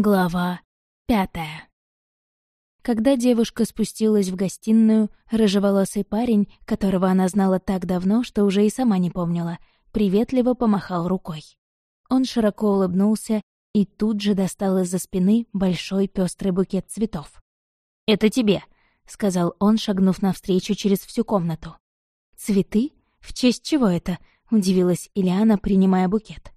Глава пятая Когда девушка спустилась в гостиную, рыжеволосый парень, которого она знала так давно, что уже и сама не помнила, приветливо помахал рукой. Он широко улыбнулся и тут же достал из-за спины большой пестрый букет цветов. «Это тебе», — сказал он, шагнув навстречу через всю комнату. «Цветы? В честь чего это?» — удивилась Ильяна, принимая букет.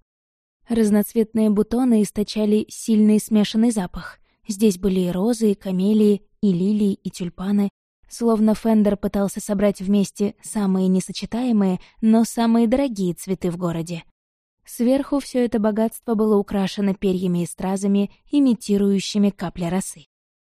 Разноцветные бутоны источали сильный смешанный запах. Здесь были и розы, и камелии, и лилии, и тюльпаны. Словно Фендер пытался собрать вместе самые несочетаемые, но самые дорогие цветы в городе. Сверху все это богатство было украшено перьями и стразами, имитирующими капли росы.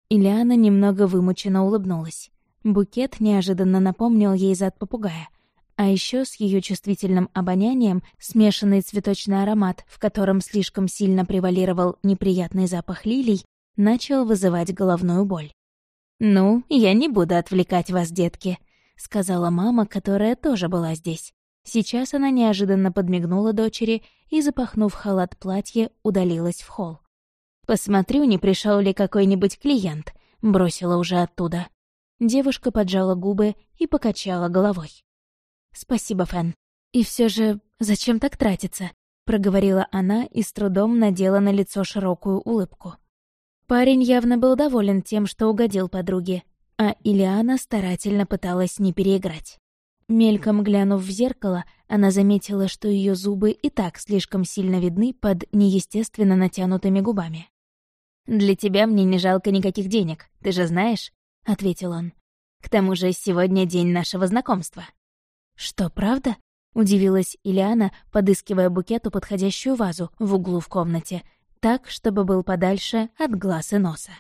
Ильяна немного вымученно улыбнулась. Букет неожиданно напомнил ей зад попугая — а еще с ее чувствительным обонянием смешанный цветочный аромат, в котором слишком сильно превалировал неприятный запах лилий, начал вызывать головную боль. «Ну, я не буду отвлекать вас, детки», — сказала мама, которая тоже была здесь. Сейчас она неожиданно подмигнула дочери и, запахнув халат платье, удалилась в холл. «Посмотрю, не пришел ли какой-нибудь клиент», — бросила уже оттуда. Девушка поджала губы и покачала головой. «Спасибо, Фэн. И все же, зачем так тратиться?» — проговорила она и с трудом надела на лицо широкую улыбку. Парень явно был доволен тем, что угодил подруге, а Илиана старательно пыталась не переиграть. Мельком глянув в зеркало, она заметила, что ее зубы и так слишком сильно видны под неестественно натянутыми губами. «Для тебя мне не жалко никаких денег, ты же знаешь», — ответил он. «К тому же сегодня день нашего знакомства». «Что, правда?» — удивилась Ильяна, подыскивая букету подходящую вазу в углу в комнате, так, чтобы был подальше от глаз и носа.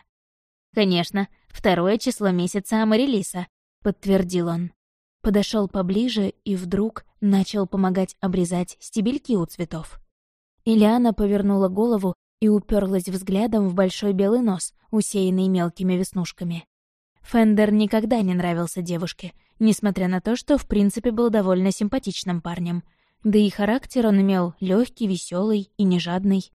«Конечно, второе число месяца Амарилиса», — подтвердил он. Подошел поближе и вдруг начал помогать обрезать стебельки у цветов. Ильяна повернула голову и уперлась взглядом в большой белый нос, усеянный мелкими веснушками. Фендер никогда не нравился девушке, несмотря на то, что в принципе был довольно симпатичным парнем. Да и характер он имел легкий, веселый и нежадный.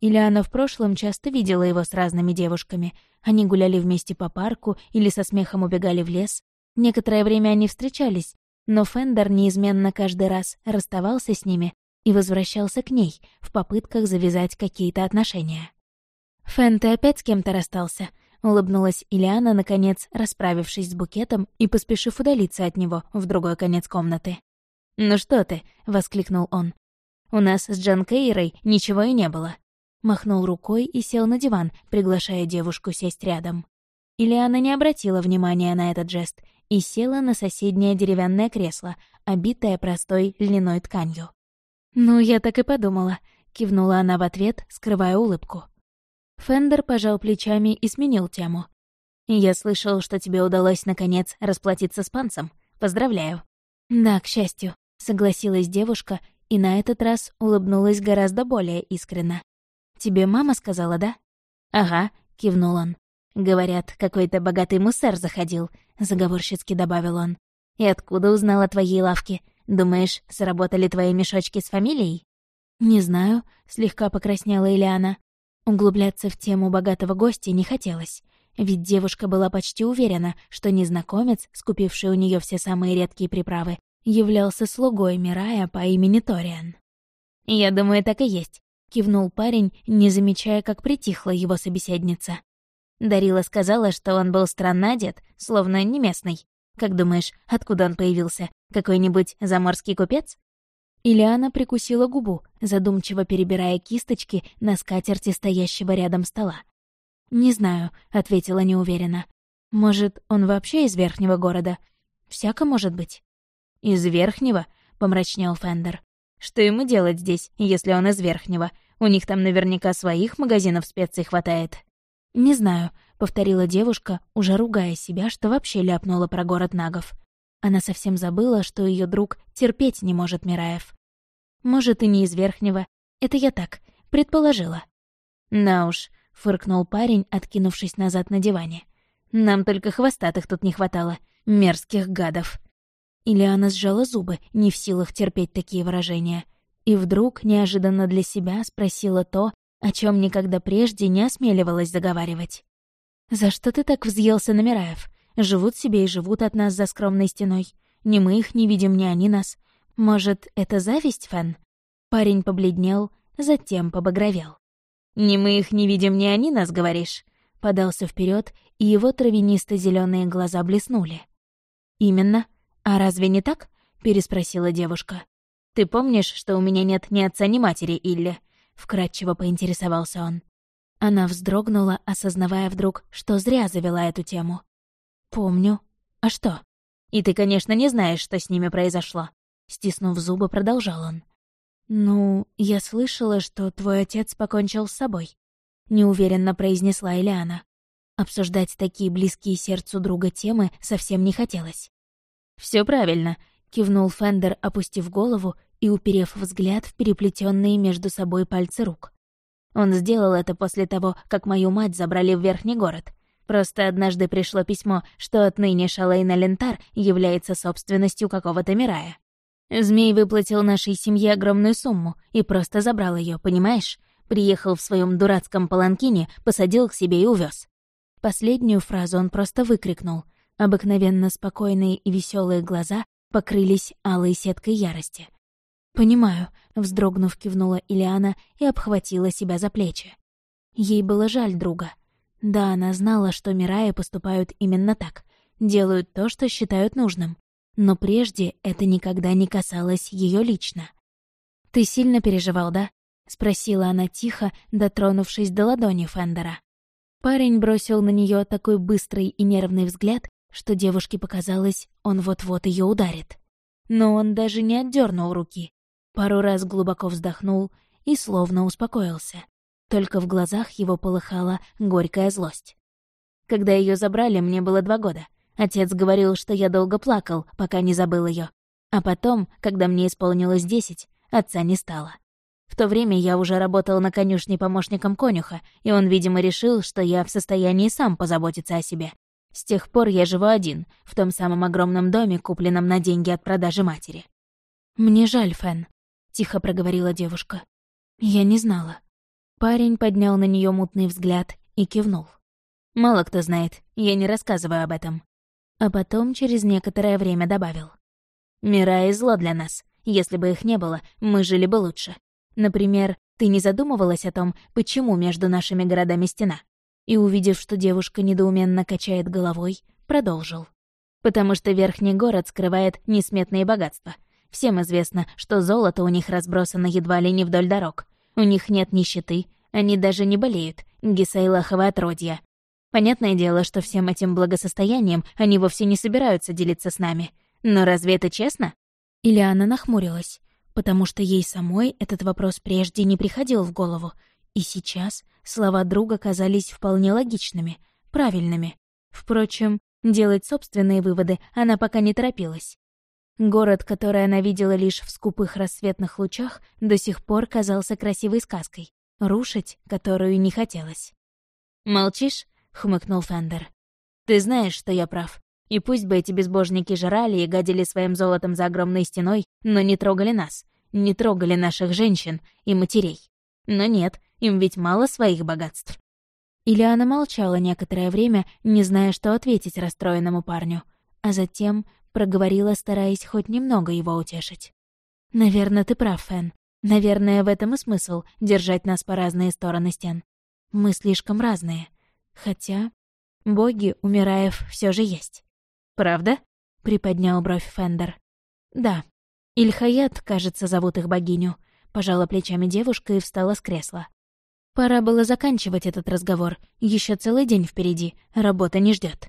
Ильяна в прошлом часто видела его с разными девушками. Они гуляли вместе по парку или со смехом убегали в лес. Некоторое время они встречались, но Фендер неизменно каждый раз расставался с ними и возвращался к ней в попытках завязать какие-то отношения. «Фен, ты опять с кем-то расстался?» Улыбнулась Ильяна, наконец, расправившись с букетом и поспешив удалиться от него в другой конец комнаты. «Ну что ты?» — воскликнул он. «У нас с Джан Кейрой ничего и не было». Махнул рукой и сел на диван, приглашая девушку сесть рядом. Ильяна не обратила внимания на этот жест и села на соседнее деревянное кресло, обитое простой льняной тканью. «Ну, я так и подумала», — кивнула она в ответ, скрывая улыбку. Фендер пожал плечами и сменил тему. «Я слышал, что тебе удалось, наконец, расплатиться с панцем. Поздравляю». «Да, к счастью», — согласилась девушка и на этот раз улыбнулась гораздо более искренно. «Тебе мама сказала, да?» «Ага», — кивнул он. «Говорят, какой-то богатый муссер заходил», — заговорщицки добавил он. «И откуда узнал о твоей лавке? Думаешь, сработали твои мешочки с фамилией?» «Не знаю», — слегка покраснела Ильяна. Углубляться в тему богатого гостя не хотелось, ведь девушка была почти уверена, что незнакомец, скупивший у нее все самые редкие приправы, являлся слугой Мирая по имени Ториан. «Я думаю, так и есть», — кивнул парень, не замечая, как притихла его собеседница. Дарила сказала, что он был странно одет, словно не местный. Как думаешь, откуда он появился? Какой-нибудь заморский купец? Ильяна прикусила губу, задумчиво перебирая кисточки на скатерти стоящего рядом стола. «Не знаю», — ответила неуверенно. «Может, он вообще из верхнего города? Всяко может быть». «Из верхнего?» — помрачнел Фендер. «Что ему делать здесь, если он из верхнего? У них там наверняка своих магазинов специй хватает». «Не знаю», — повторила девушка, уже ругая себя, что вообще ляпнула про город Нагов. Она совсем забыла, что ее друг терпеть не может Мираев. Может, и не из верхнего. Это я так, предположила. «На уж», — фыркнул парень, откинувшись назад на диване. «Нам только хвостатых тут не хватало. Мерзких гадов». Ильяна сжала зубы, не в силах терпеть такие выражения. И вдруг, неожиданно для себя, спросила то, о чем никогда прежде не осмеливалась заговаривать. «За что ты так взъелся на Мираев? Живут себе и живут от нас за скромной стеной. Ни мы их не видим, ни они нас. Может, это зависть, Фэн?» Парень побледнел, затем побагровел. «Ни мы их не видим, ни они нас, говоришь?» Подался вперед, и его травянисто зеленые глаза блеснули. «Именно. А разве не так?» — переспросила девушка. «Ты помнишь, что у меня нет ни отца, ни матери, Илли?» — вкратчиво поинтересовался он. Она вздрогнула, осознавая вдруг, что зря завела эту тему. «Помню. А что?» «И ты, конечно, не знаешь, что с ними произошло». Стиснув зубы, продолжал он. «Ну, я слышала, что твой отец покончил с собой», — неуверенно произнесла Элиана. Обсуждать такие близкие сердцу друга темы совсем не хотелось. Все правильно», — кивнул Фендер, опустив голову и уперев взгляд в переплетенные между собой пальцы рук. Он сделал это после того, как мою мать забрали в Верхний город. Просто однажды пришло письмо, что отныне Шалейна Лентар является собственностью какого-то Мирая. Змей выплатил нашей семье огромную сумму и просто забрал ее, понимаешь? Приехал в своем дурацком паланкине, посадил к себе и увез. Последнюю фразу он просто выкрикнул. Обыкновенно спокойные и веселые глаза покрылись алой сеткой ярости. «Понимаю», — вздрогнув, кивнула Ильяна и обхватила себя за плечи. Ей было жаль друга. Да, она знала, что Мираи поступают именно так, делают то, что считают нужным. Но прежде это никогда не касалось ее лично. «Ты сильно переживал, да?» — спросила она тихо, дотронувшись до ладони Фендера. Парень бросил на нее такой быстрый и нервный взгляд, что девушке показалось, он вот-вот ее ударит. Но он даже не отдернул руки, Пару раз глубоко вздохнул и словно успокоился. Только в глазах его полыхала горькая злость. Когда ее забрали, мне было два года. Отец говорил, что я долго плакал, пока не забыл ее. А потом, когда мне исполнилось десять, отца не стало. В то время я уже работал на конюшне помощником конюха, и он, видимо, решил, что я в состоянии сам позаботиться о себе. С тех пор я живу один, в том самом огромном доме, купленном на деньги от продажи матери. «Мне жаль, Фэн», — тихо проговорила девушка. «Я не знала». Парень поднял на нее мутный взгляд и кивнул. «Мало кто знает, я не рассказываю об этом». А потом через некоторое время добавил. «Мира и зло для нас. Если бы их не было, мы жили бы лучше. Например, ты не задумывалась о том, почему между нашими городами стена?» И, увидев, что девушка недоуменно качает головой, продолжил. «Потому что верхний город скрывает несметные богатства. Всем известно, что золото у них разбросано едва ли не вдоль дорог. У них нет нищеты, они даже не болеют, Гисайлахова отродья. Понятное дело, что всем этим благосостоянием они вовсе не собираются делиться с нами. Но разве это честно? Ильяна нахмурилась, потому что ей самой этот вопрос прежде не приходил в голову. И сейчас слова друга казались вполне логичными, правильными. Впрочем, делать собственные выводы она пока не торопилась. Город, который она видела лишь в скупых рассветных лучах, до сих пор казался красивой сказкой, рушить которую не хотелось. «Молчишь?» — хмыкнул Фендер. «Ты знаешь, что я прав. И пусть бы эти безбожники жрали и гадили своим золотом за огромной стеной, но не трогали нас, не трогали наших женщин и матерей. Но нет, им ведь мало своих богатств». Ильяна молчала некоторое время, не зная, что ответить расстроенному парню, а затем проговорила, стараясь хоть немного его утешить. «Наверное, ты прав, Фэн. Наверное, в этом и смысл — держать нас по разные стороны стен. Мы слишком разные. Хотя боги у Мираев все же есть. Правда?» — приподнял бровь Фендер. «Да. Ильхаят, кажется, зовут их богиню», — пожала плечами девушка и встала с кресла. Пора было заканчивать этот разговор. Еще целый день впереди, работа не ждет.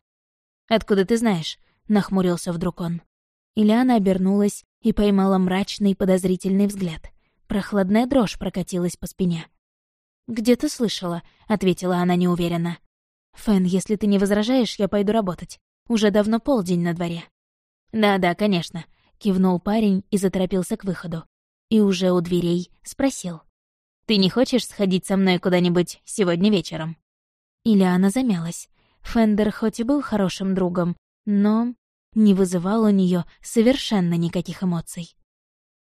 «Откуда ты знаешь?» — нахмурился вдруг он. Ильяна обернулась и поймала мрачный подозрительный взгляд. Прохладная дрожь прокатилась по спине. «Где-то слышала», — ответила она неуверенно. «Фэн, если ты не возражаешь, я пойду работать. Уже давно полдень на дворе». «Да-да, конечно», — кивнул парень и заторопился к выходу. И уже у дверей спросил. «Ты не хочешь сходить со мной куда-нибудь сегодня вечером?» Ильяна замялась. Фендер хоть и был хорошим другом, но не вызывал у нее совершенно никаких эмоций.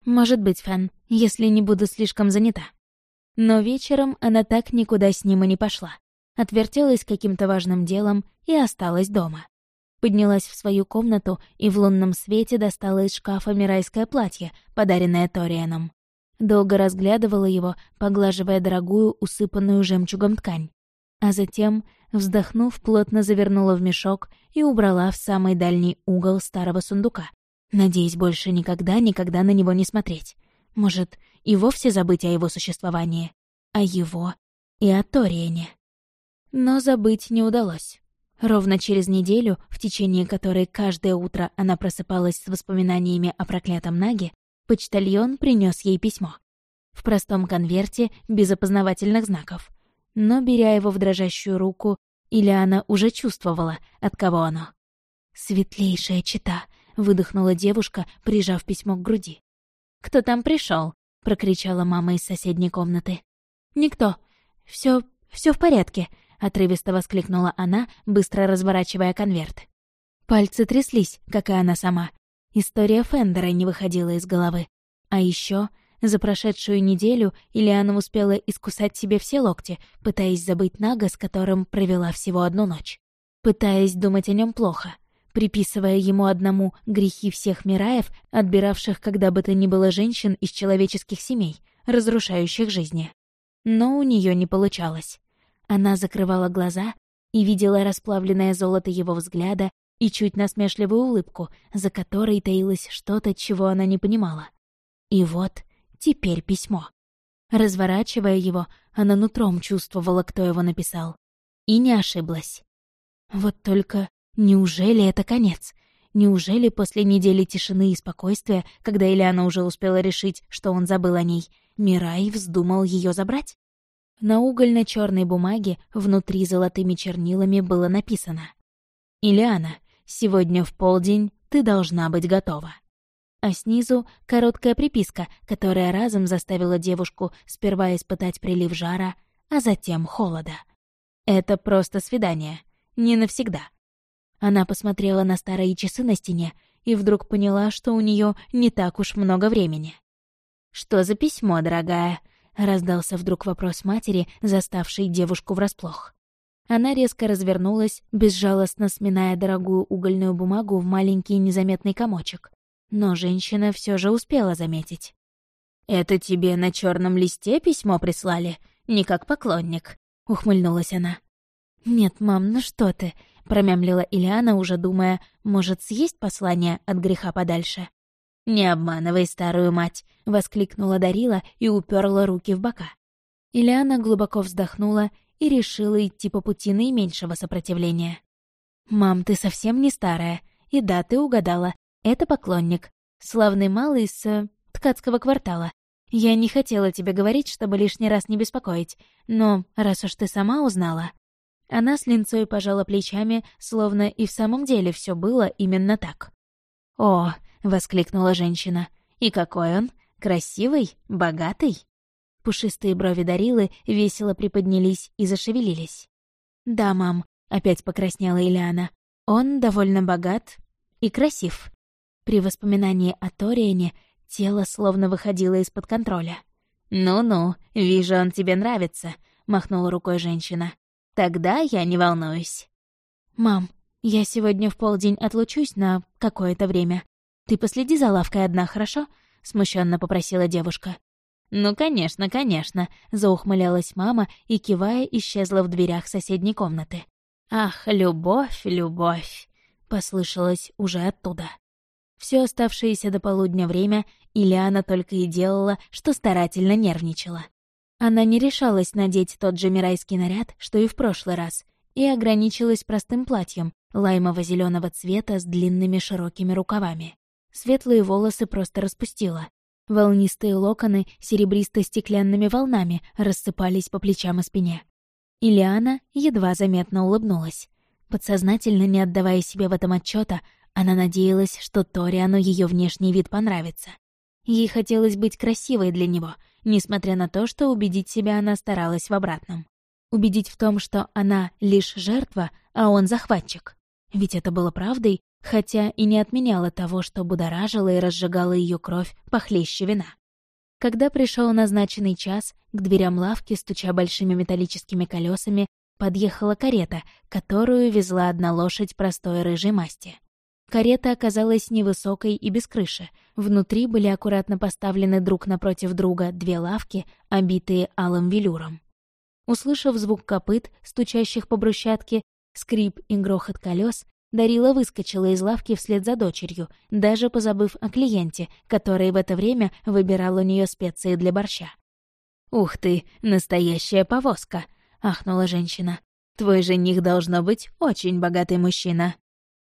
«Может быть, Фэн, если не буду слишком занята». Но вечером она так никуда с ним и не пошла. Отвертелась каким-то важным делом и осталась дома. Поднялась в свою комнату и в лунном свете достала из шкафа мирайское платье, подаренное Торианом. Долго разглядывала его, поглаживая дорогую, усыпанную жемчугом ткань. А затем, вздохнув, плотно завернула в мешок и убрала в самый дальний угол старого сундука, надеясь больше никогда-никогда на него не смотреть. Может, и вовсе забыть о его существовании, о его и о Ториене. Но забыть не удалось. Ровно через неделю, в течение которой каждое утро она просыпалась с воспоминаниями о проклятом Наге, почтальон принес ей письмо. В простом конверте, без опознавательных знаков. Но, беря его в дрожащую руку, Ильяна уже чувствовала, от кого оно. «Светлейшая чита», — выдохнула девушка, прижав письмо к груди. «Кто там пришел? прокричала мама из соседней комнаты. «Никто. Все, все в порядке», — отрывисто воскликнула она, быстро разворачивая конверт. Пальцы тряслись, как и она сама. История Фендера не выходила из головы. А еще за прошедшую неделю Ильяна успела искусать себе все локти, пытаясь забыть Нага, с которым провела всего одну ночь. Пытаясь думать о нем плохо, приписывая ему одному грехи всех Мираев, отбиравших когда бы то ни было женщин из человеческих семей, разрушающих жизни. Но у нее не получалось. Она закрывала глаза и видела расплавленное золото его взгляда и чуть насмешливую улыбку, за которой таилось что-то, чего она не понимала. И вот теперь письмо. Разворачивая его, она нутром чувствовала, кто его написал. И не ошиблась. Вот только неужели это конец? Неужели после недели тишины и спокойствия, когда Ильяна уже успела решить, что он забыл о ней, Мирай вздумал ее забрать? На угольно черной бумаге внутри золотыми чернилами было написано «Ильяна, сегодня в полдень ты должна быть готова». А снизу короткая приписка, которая разом заставила девушку сперва испытать прилив жара, а затем холода. Это просто свидание. Не навсегда. Она посмотрела на старые часы на стене и вдруг поняла, что у нее не так уж много времени. «Что за письмо, дорогая?» — раздался вдруг вопрос матери, заставший девушку врасплох. Она резко развернулась, безжалостно сминая дорогую угольную бумагу в маленький незаметный комочек. Но женщина все же успела заметить. «Это тебе на черном листе письмо прислали? Не как поклонник», — ухмыльнулась она. «Нет, мам, ну что ты?» — промямлила Ильяна, уже думая, может, съесть послание от греха подальше. «Не обманывай старую мать!» — воскликнула Дарила и уперла руки в бока. Ильяна глубоко вздохнула и решила идти по пути наименьшего сопротивления. «Мам, ты совсем не старая. И да, ты угадала. Это поклонник. Славный малый с... Э, ткацкого квартала. Я не хотела тебе говорить, чтобы лишний раз не беспокоить, но раз уж ты сама узнала...» Она с линцой пожала плечами, словно и в самом деле все было именно так. «О, воскликнула женщина. «И какой он? Красивый? Богатый?» Пушистые брови Дарилы весело приподнялись и зашевелились. «Да, мам», — опять покраснела Ильяна. «Он довольно богат и красив». При воспоминании о Ториене тело словно выходило из-под контроля. «Ну-ну, вижу, он тебе нравится», — махнула рукой женщина. «Тогда я не волнуюсь». «Мам, я сегодня в полдень отлучусь на какое-то время. «Ты последи за лавкой одна, хорошо?» — смущенно попросила девушка. «Ну, конечно, конечно», — заухмылялась мама и, кивая, исчезла в дверях соседней комнаты. «Ах, любовь, любовь!» — послышалось уже оттуда. Все оставшееся до полудня время Ильяна только и делала, что старательно нервничала. Она не решалась надеть тот же мирайский наряд, что и в прошлый раз, и ограничилась простым платьем лаймово зеленого цвета с длинными широкими рукавами. Светлые волосы просто распустила. Волнистые локоны серебристо-стеклянными волнами рассыпались по плечам и спине. Ильяна едва заметно улыбнулась. Подсознательно не отдавая себе в этом отчета, она надеялась, что Ториану ее внешний вид понравится. Ей хотелось быть красивой для него, несмотря на то, что убедить себя она старалась в обратном. Убедить в том, что она лишь жертва, а он захватчик. Ведь это было правдой, хотя и не отменяло того, что будоражило и разжигало ее кровь похлеще вина. Когда пришел назначенный час, к дверям лавки, стуча большими металлическими колесами, подъехала карета, которую везла одна лошадь простой рыжей масти. Карета оказалась невысокой и без крыши. Внутри были аккуратно поставлены друг напротив друга две лавки, обитые алым велюром. Услышав звук копыт, стучащих по брусчатке, скрип и грохот колес, Дарила выскочила из лавки вслед за дочерью, даже позабыв о клиенте, который в это время выбирал у нее специи для борща. «Ух ты, настоящая повозка!» — ахнула женщина. «Твой жених должно быть очень богатый мужчина».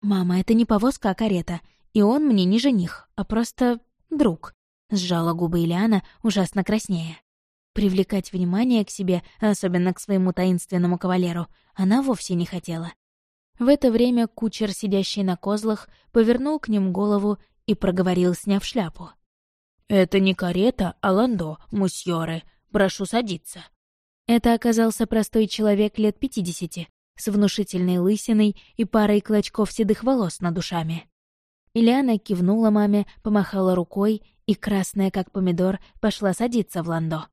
«Мама, это не повозка, а карета. И он мне не жених, а просто друг», — сжала губы Ильяна, ужасно краснея. Привлекать внимание к себе, особенно к своему таинственному кавалеру, она вовсе не хотела. В это время кучер, сидящий на козлах, повернул к ним голову и проговорил, сняв шляпу. «Это не карета, а ландо, мусьоры. Прошу садиться». Это оказался простой человек лет пятидесяти, с внушительной лысиной и парой клочков седых волос над ушами. Ильяна кивнула маме, помахала рукой и, красная как помидор, пошла садиться в ландо.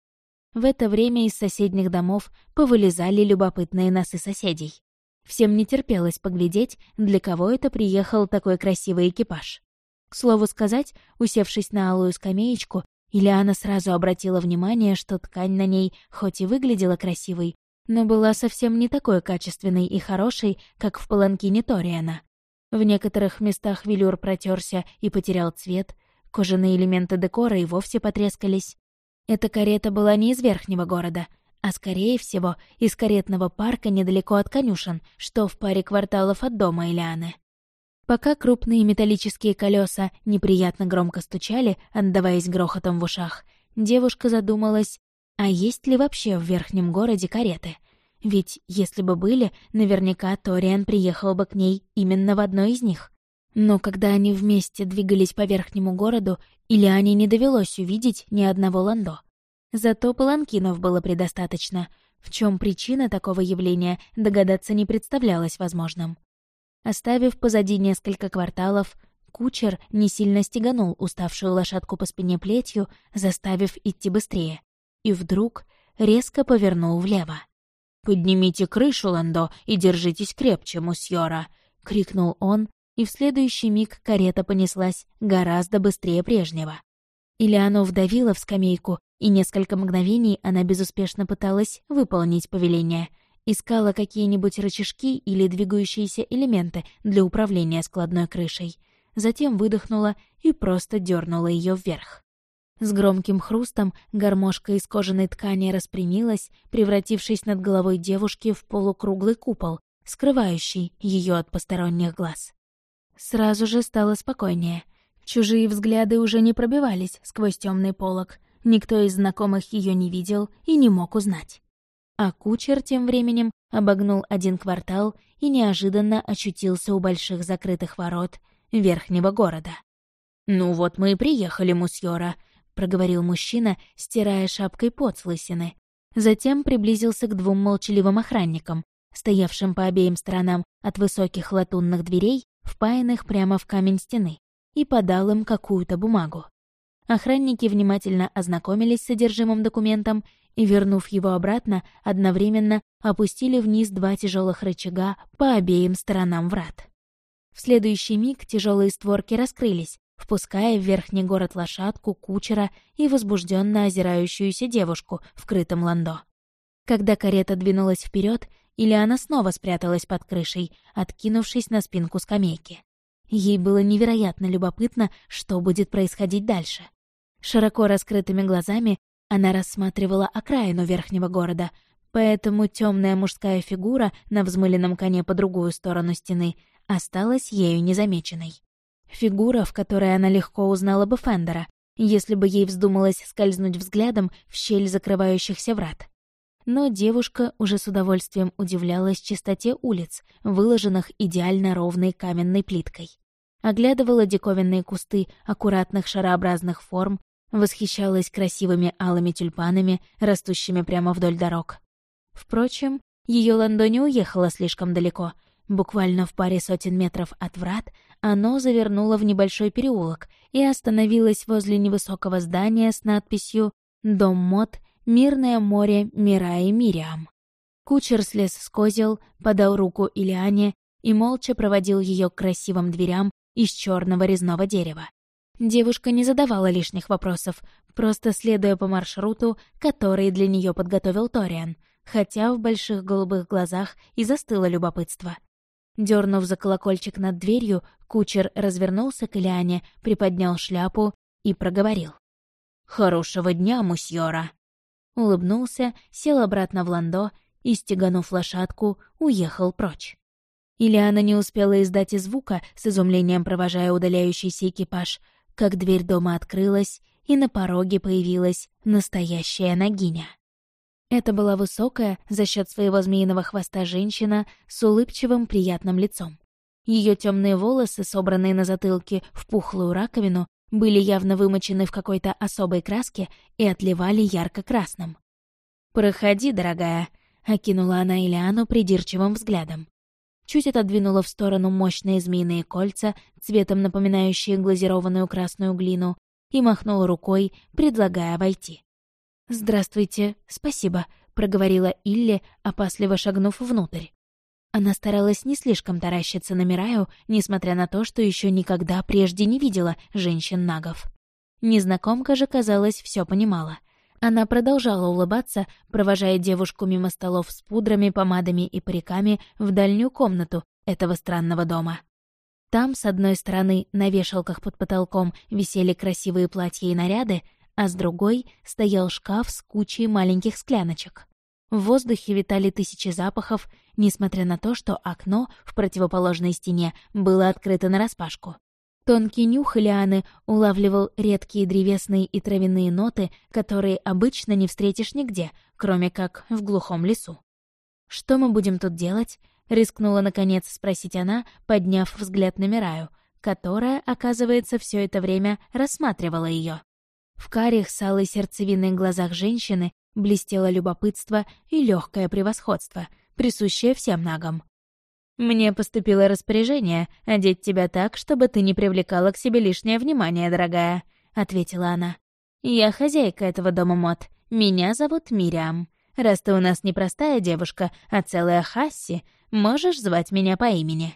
В это время из соседних домов повылезали любопытные носы соседей. Всем не терпелось поглядеть, для кого это приехал такой красивый экипаж. К слову сказать, усевшись на алую скамеечку, Ильяна сразу обратила внимание, что ткань на ней хоть и выглядела красивой, но была совсем не такой качественной и хорошей, как в паланкине Ториана. В некоторых местах велюр протерся и потерял цвет, кожаные элементы декора и вовсе потрескались. Эта карета была не из верхнего города — а скорее всего из каретного парка недалеко от конюшен, что в паре кварталов от дома Элианы. Пока крупные металлические колеса неприятно громко стучали, отдаваясь грохотом в ушах, девушка задумалась, а есть ли вообще в верхнем городе кареты? Ведь если бы были, наверняка Ториан приехал бы к ней именно в одной из них. Но когда они вместе двигались по верхнему городу, Ильяне не довелось увидеть ни одного ландо. Зато паланкинов было предостаточно. В чем причина такого явления, догадаться не представлялось возможным. Оставив позади несколько кварталов, кучер не сильно стеганул уставшую лошадку по спине плетью, заставив идти быстрее. И вдруг резко повернул влево. «Поднимите крышу, Ландо, и держитесь крепче, мусьора!» — крикнул он, и в следующий миг карета понеслась гораздо быстрее прежнего. Ильяну вдавила в скамейку, и несколько мгновений она безуспешно пыталась выполнить повеление. Искала какие-нибудь рычажки или двигающиеся элементы для управления складной крышей. Затем выдохнула и просто дернула ее вверх. С громким хрустом гармошка из кожаной ткани распрямилась, превратившись над головой девушки в полукруглый купол, скрывающий ее от посторонних глаз. Сразу же стало спокойнее. Чужие взгляды уже не пробивались сквозь темный полог — Никто из знакомых ее не видел и не мог узнать. А кучер тем временем обогнул один квартал и неожиданно очутился у больших закрытых ворот верхнего города. «Ну вот мы и приехали, мусьора», — проговорил мужчина, стирая шапкой пот с лысины. Затем приблизился к двум молчаливым охранникам, стоявшим по обеим сторонам от высоких латунных дверей, впаянных прямо в камень стены, и подал им какую-то бумагу. Охранники внимательно ознакомились с содержимым документом и, вернув его обратно, одновременно опустили вниз два тяжелых рычага по обеим сторонам врат. В следующий миг тяжелые створки раскрылись, впуская в верхний город лошадку, кучера и возбужденно озирающуюся девушку в крытом ландо. Когда карета двинулась вперед, Ильяна снова спряталась под крышей, откинувшись на спинку скамейки. Ей было невероятно любопытно, что будет происходить дальше. Широко раскрытыми глазами она рассматривала окраину верхнего города, поэтому темная мужская фигура на взмыленном коне по другую сторону стены осталась ею незамеченной. Фигура, в которой она легко узнала бы Фендера, если бы ей вздумалось скользнуть взглядом в щель закрывающихся врат. Но девушка уже с удовольствием удивлялась чистоте улиц, выложенных идеально ровной каменной плиткой. Оглядывала диковинные кусты аккуратных шарообразных форм, восхищалась красивыми алыми тюльпанами, растущими прямо вдоль дорог. Впрочем, ее ландо не уехала слишком далеко. Буквально в паре сотен метров от врат оно завернуло в небольшой переулок и остановилось возле невысокого здания с надписью «Дом мод. Мирное море Мира и Мириам». Кучер слез с козел, подал руку Ильяне и молча проводил ее к красивым дверям из черного резного дерева. Девушка не задавала лишних вопросов, просто следуя по маршруту, который для нее подготовил Ториан, хотя в больших голубых глазах и застыло любопытство. Дернув за колокольчик над дверью, кучер развернулся к Ильяне, приподнял шляпу и проговорил. «Хорошего дня, мусьора!» Улыбнулся, сел обратно в ландо и, стеганув лошадку, уехал прочь. Ильяна не успела издать и звука, с изумлением провожая удаляющийся экипаж, как дверь дома открылась, и на пороге появилась настоящая ногиня. Это была высокая, за счет своего змеиного хвоста женщина с улыбчивым приятным лицом. Ее темные волосы, собранные на затылке в пухлую раковину, были явно вымочены в какой-то особой краске и отливали ярко-красным. «Проходи, дорогая», — окинула она Илиану придирчивым взглядом. Чуть отодвинула в сторону мощные змеиные кольца, цветом напоминающие глазированную красную глину, и махнула рукой, предлагая войти. «Здравствуйте, спасибо», — проговорила Илли, опасливо шагнув внутрь. Она старалась не слишком таращиться на Мираю, несмотря на то, что еще никогда прежде не видела женщин-нагов. Незнакомка же, казалось, все понимала. Она продолжала улыбаться, провожая девушку мимо столов с пудрами, помадами и париками в дальнюю комнату этого странного дома. Там, с одной стороны, на вешалках под потолком висели красивые платья и наряды, а с другой стоял шкаф с кучей маленьких скляночек. В воздухе витали тысячи запахов, несмотря на то, что окно в противоположной стене было открыто нараспашку. Тонкий нюх Лианы улавливал редкие древесные и травяные ноты, которые обычно не встретишь нигде, кроме как в глухом лесу. «Что мы будем тут делать?» — рискнула наконец спросить она, подняв взгляд на Мираю, которая, оказывается, все это время рассматривала ее. В карих с алой сердцевиной глазах женщины блестело любопытство и легкое превосходство, присущее всем нагам. «Мне поступило распоряжение одеть тебя так, чтобы ты не привлекала к себе лишнее внимание, дорогая», — ответила она. «Я хозяйка этого дома мод. Меня зовут Мириам. Раз ты у нас не простая девушка, а целая Хасси, можешь звать меня по имени».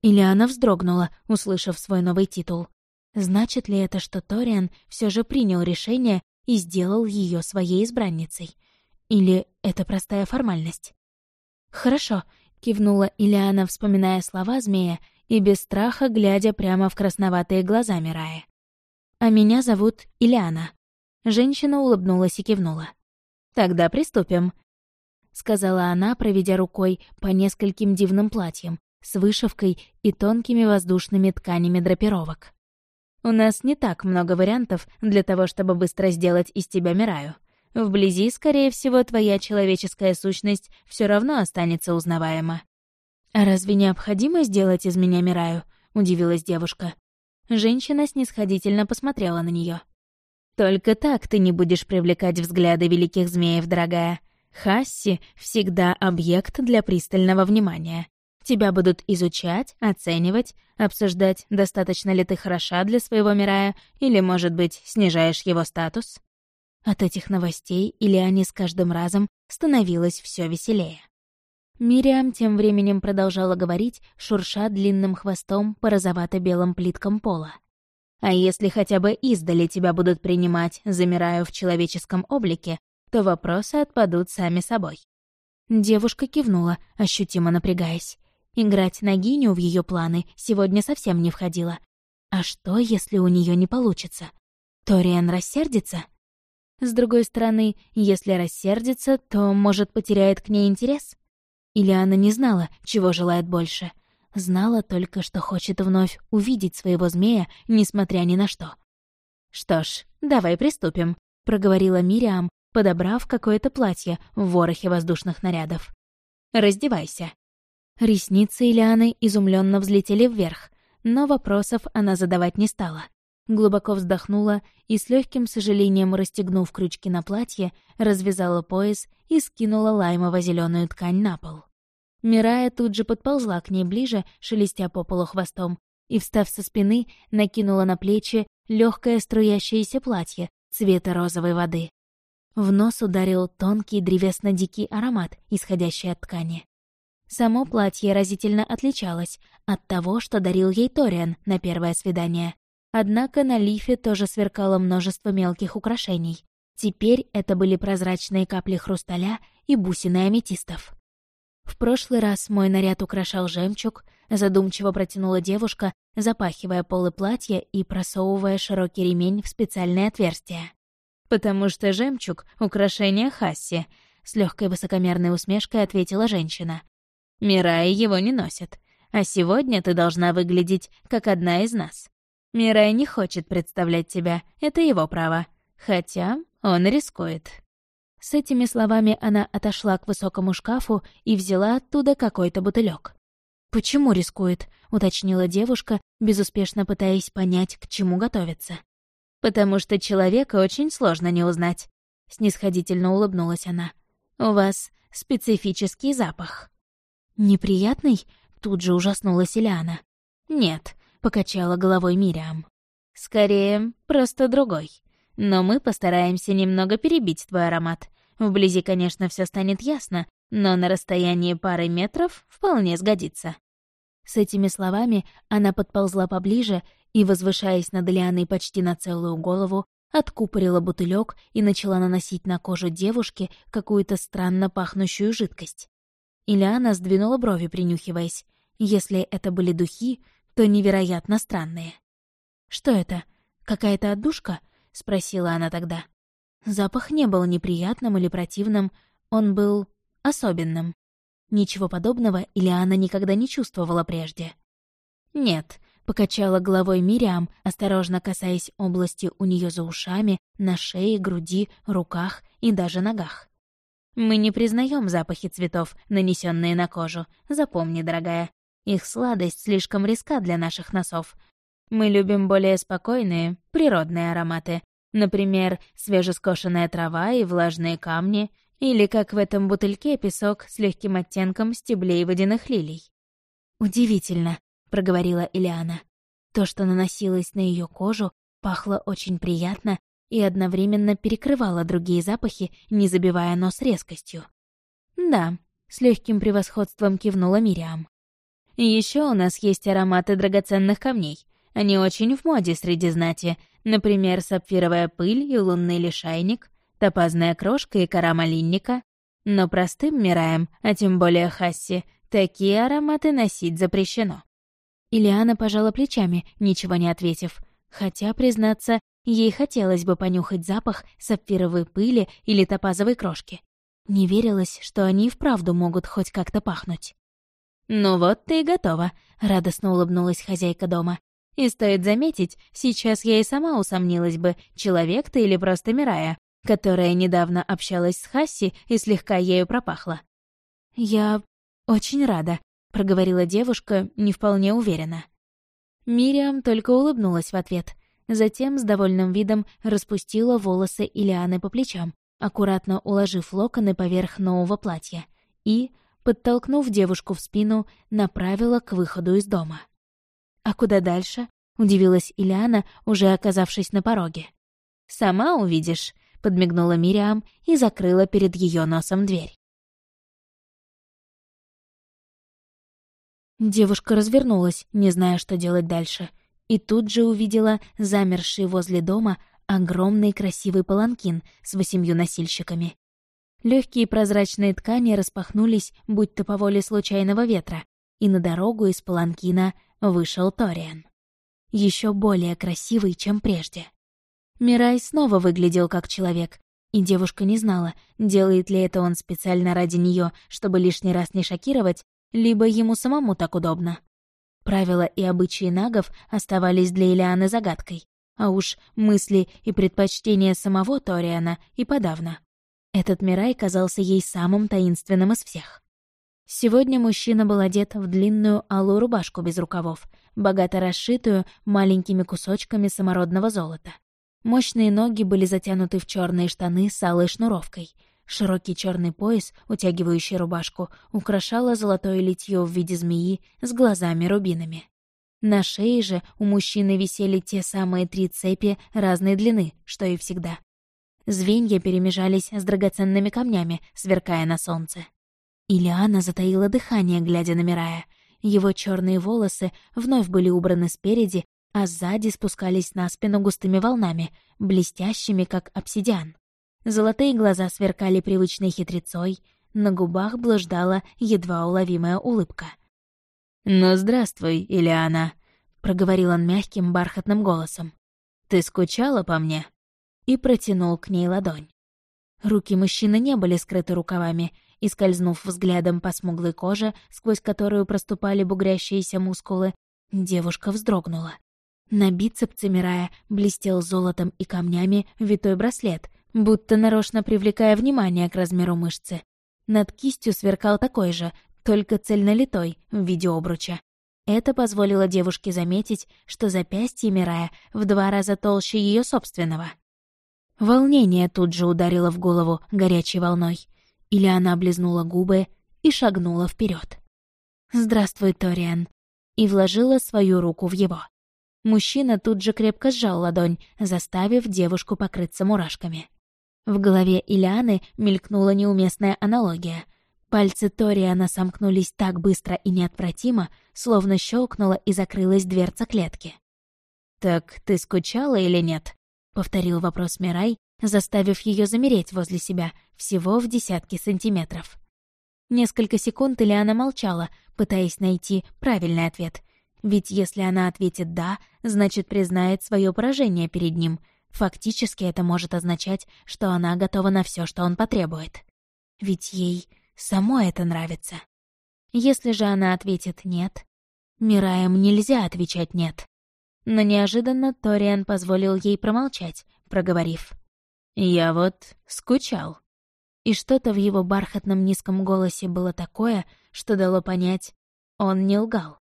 Ильяна вздрогнула, услышав свой новый титул. Значит ли это, что Ториан все же принял решение и сделал ее своей избранницей? Или это простая формальность? «Хорошо», — кивнула Ильяна, вспоминая слова змея и без страха глядя прямо в красноватые глаза Мирая. «А меня зовут Ильяна». Женщина улыбнулась и кивнула. «Тогда приступим», — сказала она, проведя рукой по нескольким дивным платьям с вышивкой и тонкими воздушными тканями драпировок. У нас не так много вариантов для того, чтобы быстро сделать из тебя Мираю. Вблизи, скорее всего, твоя человеческая сущность все равно останется узнаваема. «А разве необходимо сделать из меня Мираю?» — удивилась девушка. Женщина снисходительно посмотрела на нее. «Только так ты не будешь привлекать взгляды великих змеев, дорогая. Хасси всегда объект для пристального внимания. Тебя будут изучать, оценивать, обсуждать, достаточно ли ты хороша для своего Мирая, или, может быть, снижаешь его статус. От этих новостей или они с каждым разом становилось все веселее. Мириам тем временем продолжала говорить, шурша длинным хвостом по розовато-белым плиткам пола. «А если хотя бы издали тебя будут принимать, замираю в человеческом облике, то вопросы отпадут сами собой». Девушка кивнула, ощутимо напрягаясь. Играть на Гиню в ее планы сегодня совсем не входило. А что, если у нее не получится? Ториан рассердится? С другой стороны, если рассердится, то, может, потеряет к ней интерес? Или она не знала, чего желает больше? Знала только, что хочет вновь увидеть своего змея, несмотря ни на что. «Что ж, давай приступим», — проговорила Мириам, подобрав какое-то платье в ворохе воздушных нарядов. «Раздевайся». Ресницы Ильяны изумленно взлетели вверх, но вопросов она задавать не стала. Глубоко вздохнула и с легким сожалением расстегнув крючки на платье, развязала пояс и скинула лаймово зеленую ткань на пол. Мирая тут же подползла к ней ближе, шелестя по полу хвостом, и, встав со спины, накинула на плечи легкое струящееся платье цвета розовой воды. В нос ударил тонкий древесно-дикий аромат, исходящий от ткани. Само платье разительно отличалось от того, что дарил ей Ториан на первое свидание. Однако на лифе тоже сверкало множество мелких украшений. Теперь это были прозрачные капли хрусталя и бусины аметистов. В прошлый раз мой наряд украшал жемчуг, задумчиво протянула девушка, запахивая полы платья и просовывая широкий ремень в специальное отверстие. «Потому что жемчуг — украшение Хасси», — с легкой высокомерной усмешкой ответила женщина. «Мирай его не носит, а сегодня ты должна выглядеть как одна из нас. Мирай не хочет представлять тебя, это его право. Хотя он рискует». С этими словами она отошла к высокому шкафу и взяла оттуда какой-то бутылек. «Почему рискует?» — уточнила девушка, безуспешно пытаясь понять, к чему готовиться. «Потому что человека очень сложно не узнать», — снисходительно улыбнулась она. «У вас специфический запах». «Неприятный?» — тут же ужаснулась Ильяна. «Нет», — покачала головой Мириам. «Скорее, просто другой. Но мы постараемся немного перебить твой аромат. Вблизи, конечно, все станет ясно, но на расстоянии пары метров вполне сгодится». С этими словами она подползла поближе и, возвышаясь над Лианой почти на целую голову, откупорила бутылек и начала наносить на кожу девушки какую-то странно пахнущую жидкость. Ильяна сдвинула брови, принюхиваясь. Если это были духи, то невероятно странные. «Что это? Какая-то отдушка?» — спросила она тогда. Запах не был неприятным или противным, он был особенным. Ничего подобного Ильяна никогда не чувствовала прежде. «Нет», — покачала головой Мириам, осторожно касаясь области у нее за ушами, на шее, груди, руках и даже ногах. «Мы не признаем запахи цветов, нанесенные на кожу. Запомни, дорогая, их сладость слишком риска для наших носов. Мы любим более спокойные, природные ароматы. Например, свежескошенная трава и влажные камни, или, как в этом бутыльке, песок с легким оттенком стеблей водяных лилий. «Удивительно», — проговорила Ильяна. То, что наносилось на ее кожу, пахло очень приятно и одновременно перекрывало другие запахи, не забивая нос резкостью. «Да», — с легким превосходством кивнула Мириам. Еще у нас есть ароматы драгоценных камней. Они очень в моде среди знати. Например, сапфировая пыль и лунный лишайник, топазная крошка и кора малинника. Но простым мираем, а тем более хасси, такие ароматы носить запрещено. Ильяна пожала плечами, ничего не ответив. Хотя, признаться, ей хотелось бы понюхать запах сапфировой пыли или топазовой крошки. Не верилось, что они вправду могут хоть как-то пахнуть. «Ну вот ты и готова», — радостно улыбнулась хозяйка дома. «И стоит заметить, сейчас я и сама усомнилась бы, человек ты или просто Мирая, которая недавно общалась с Хасси и слегка ею пропахла». «Я очень рада», — проговорила девушка, не вполне уверенно. Мириам только улыбнулась в ответ, затем с довольным видом распустила волосы Илианы по плечам, аккуратно уложив локоны поверх нового платья, и, подтолкнув девушку в спину, направила к выходу из дома. «А куда дальше?» — удивилась Ильяна, уже оказавшись на пороге. «Сама увидишь», — подмигнула Мириам и закрыла перед ее носом дверь. Девушка развернулась, не зная, что делать дальше, и тут же увидела замерший возле дома огромный красивый паланкин с восемью носильщиками. Легкие прозрачные ткани распахнулись, будто по воле случайного ветра, и на дорогу из Паланкина вышел Ториан. Еще более красивый, чем прежде. Мирай снова выглядел как человек, и девушка не знала, делает ли это он специально ради нее, чтобы лишний раз не шокировать, либо ему самому так удобно. Правила и обычаи нагов оставались для Илианы загадкой, а уж мысли и предпочтения самого Ториана и подавно. Этот Мирай казался ей самым таинственным из всех. Сегодня мужчина был одет в длинную алую рубашку без рукавов, богато расшитую маленькими кусочками самородного золота. Мощные ноги были затянуты в черные штаны с алой шнуровкой. Широкий черный пояс, утягивающий рубашку, украшало золотое литье в виде змеи с глазами-рубинами. На шее же у мужчины висели те самые три цепи разной длины, что и всегда. Звенья перемежались с драгоценными камнями, сверкая на солнце. Ильяна затаила дыхание, глядя на Мирая. Его черные волосы вновь были убраны спереди, а сзади спускались на спину густыми волнами, блестящими, как обсидиан. Золотые глаза сверкали привычной хитрецой, на губах блуждала едва уловимая улыбка. «Ну, здравствуй, Ильяна», — проговорил он мягким бархатным голосом. «Ты скучала по мне?» И протянул к ней ладонь. Руки мужчины не были скрыты рукавами, и, скользнув взглядом по смуглой коже, сквозь которую проступали бугрящиеся мускулы, девушка вздрогнула. На бицепсе Мирая блестел золотом и камнями витой браслет, будто нарочно привлекая внимание к размеру мышцы. Над кистью сверкал такой же, только цельнолитой, в виде обруча. Это позволило девушке заметить, что запястье Мирая в два раза толще ее собственного. Волнение тут же ударило в голову горячей волной. Или она облизнула губы и шагнула вперед. «Здравствуй, Ториан», и вложила свою руку в его. Мужчина тут же крепко сжал ладонь, заставив девушку покрыться мурашками. В голове Ильяны мелькнула неуместная аналогия. Пальцы Ториана сомкнулись так быстро и неотвратимо, словно щелкнула и закрылась дверца клетки. «Так ты скучала или нет?» — повторил вопрос Мирай, заставив ее замереть возле себя всего в десятки сантиметров. Несколько секунд Ильяна молчала, пытаясь найти правильный ответ. Ведь если она ответит «да», значит, признает свое поражение перед ним. Фактически это может означать, что она готова на все, что он потребует. Ведь ей Само это нравится. Если же она ответит «нет», Мираем нельзя отвечать «нет». Но неожиданно Ториан позволил ей промолчать, проговорив. «Я вот скучал». И что-то в его бархатном низком голосе было такое, что дало понять, он не лгал.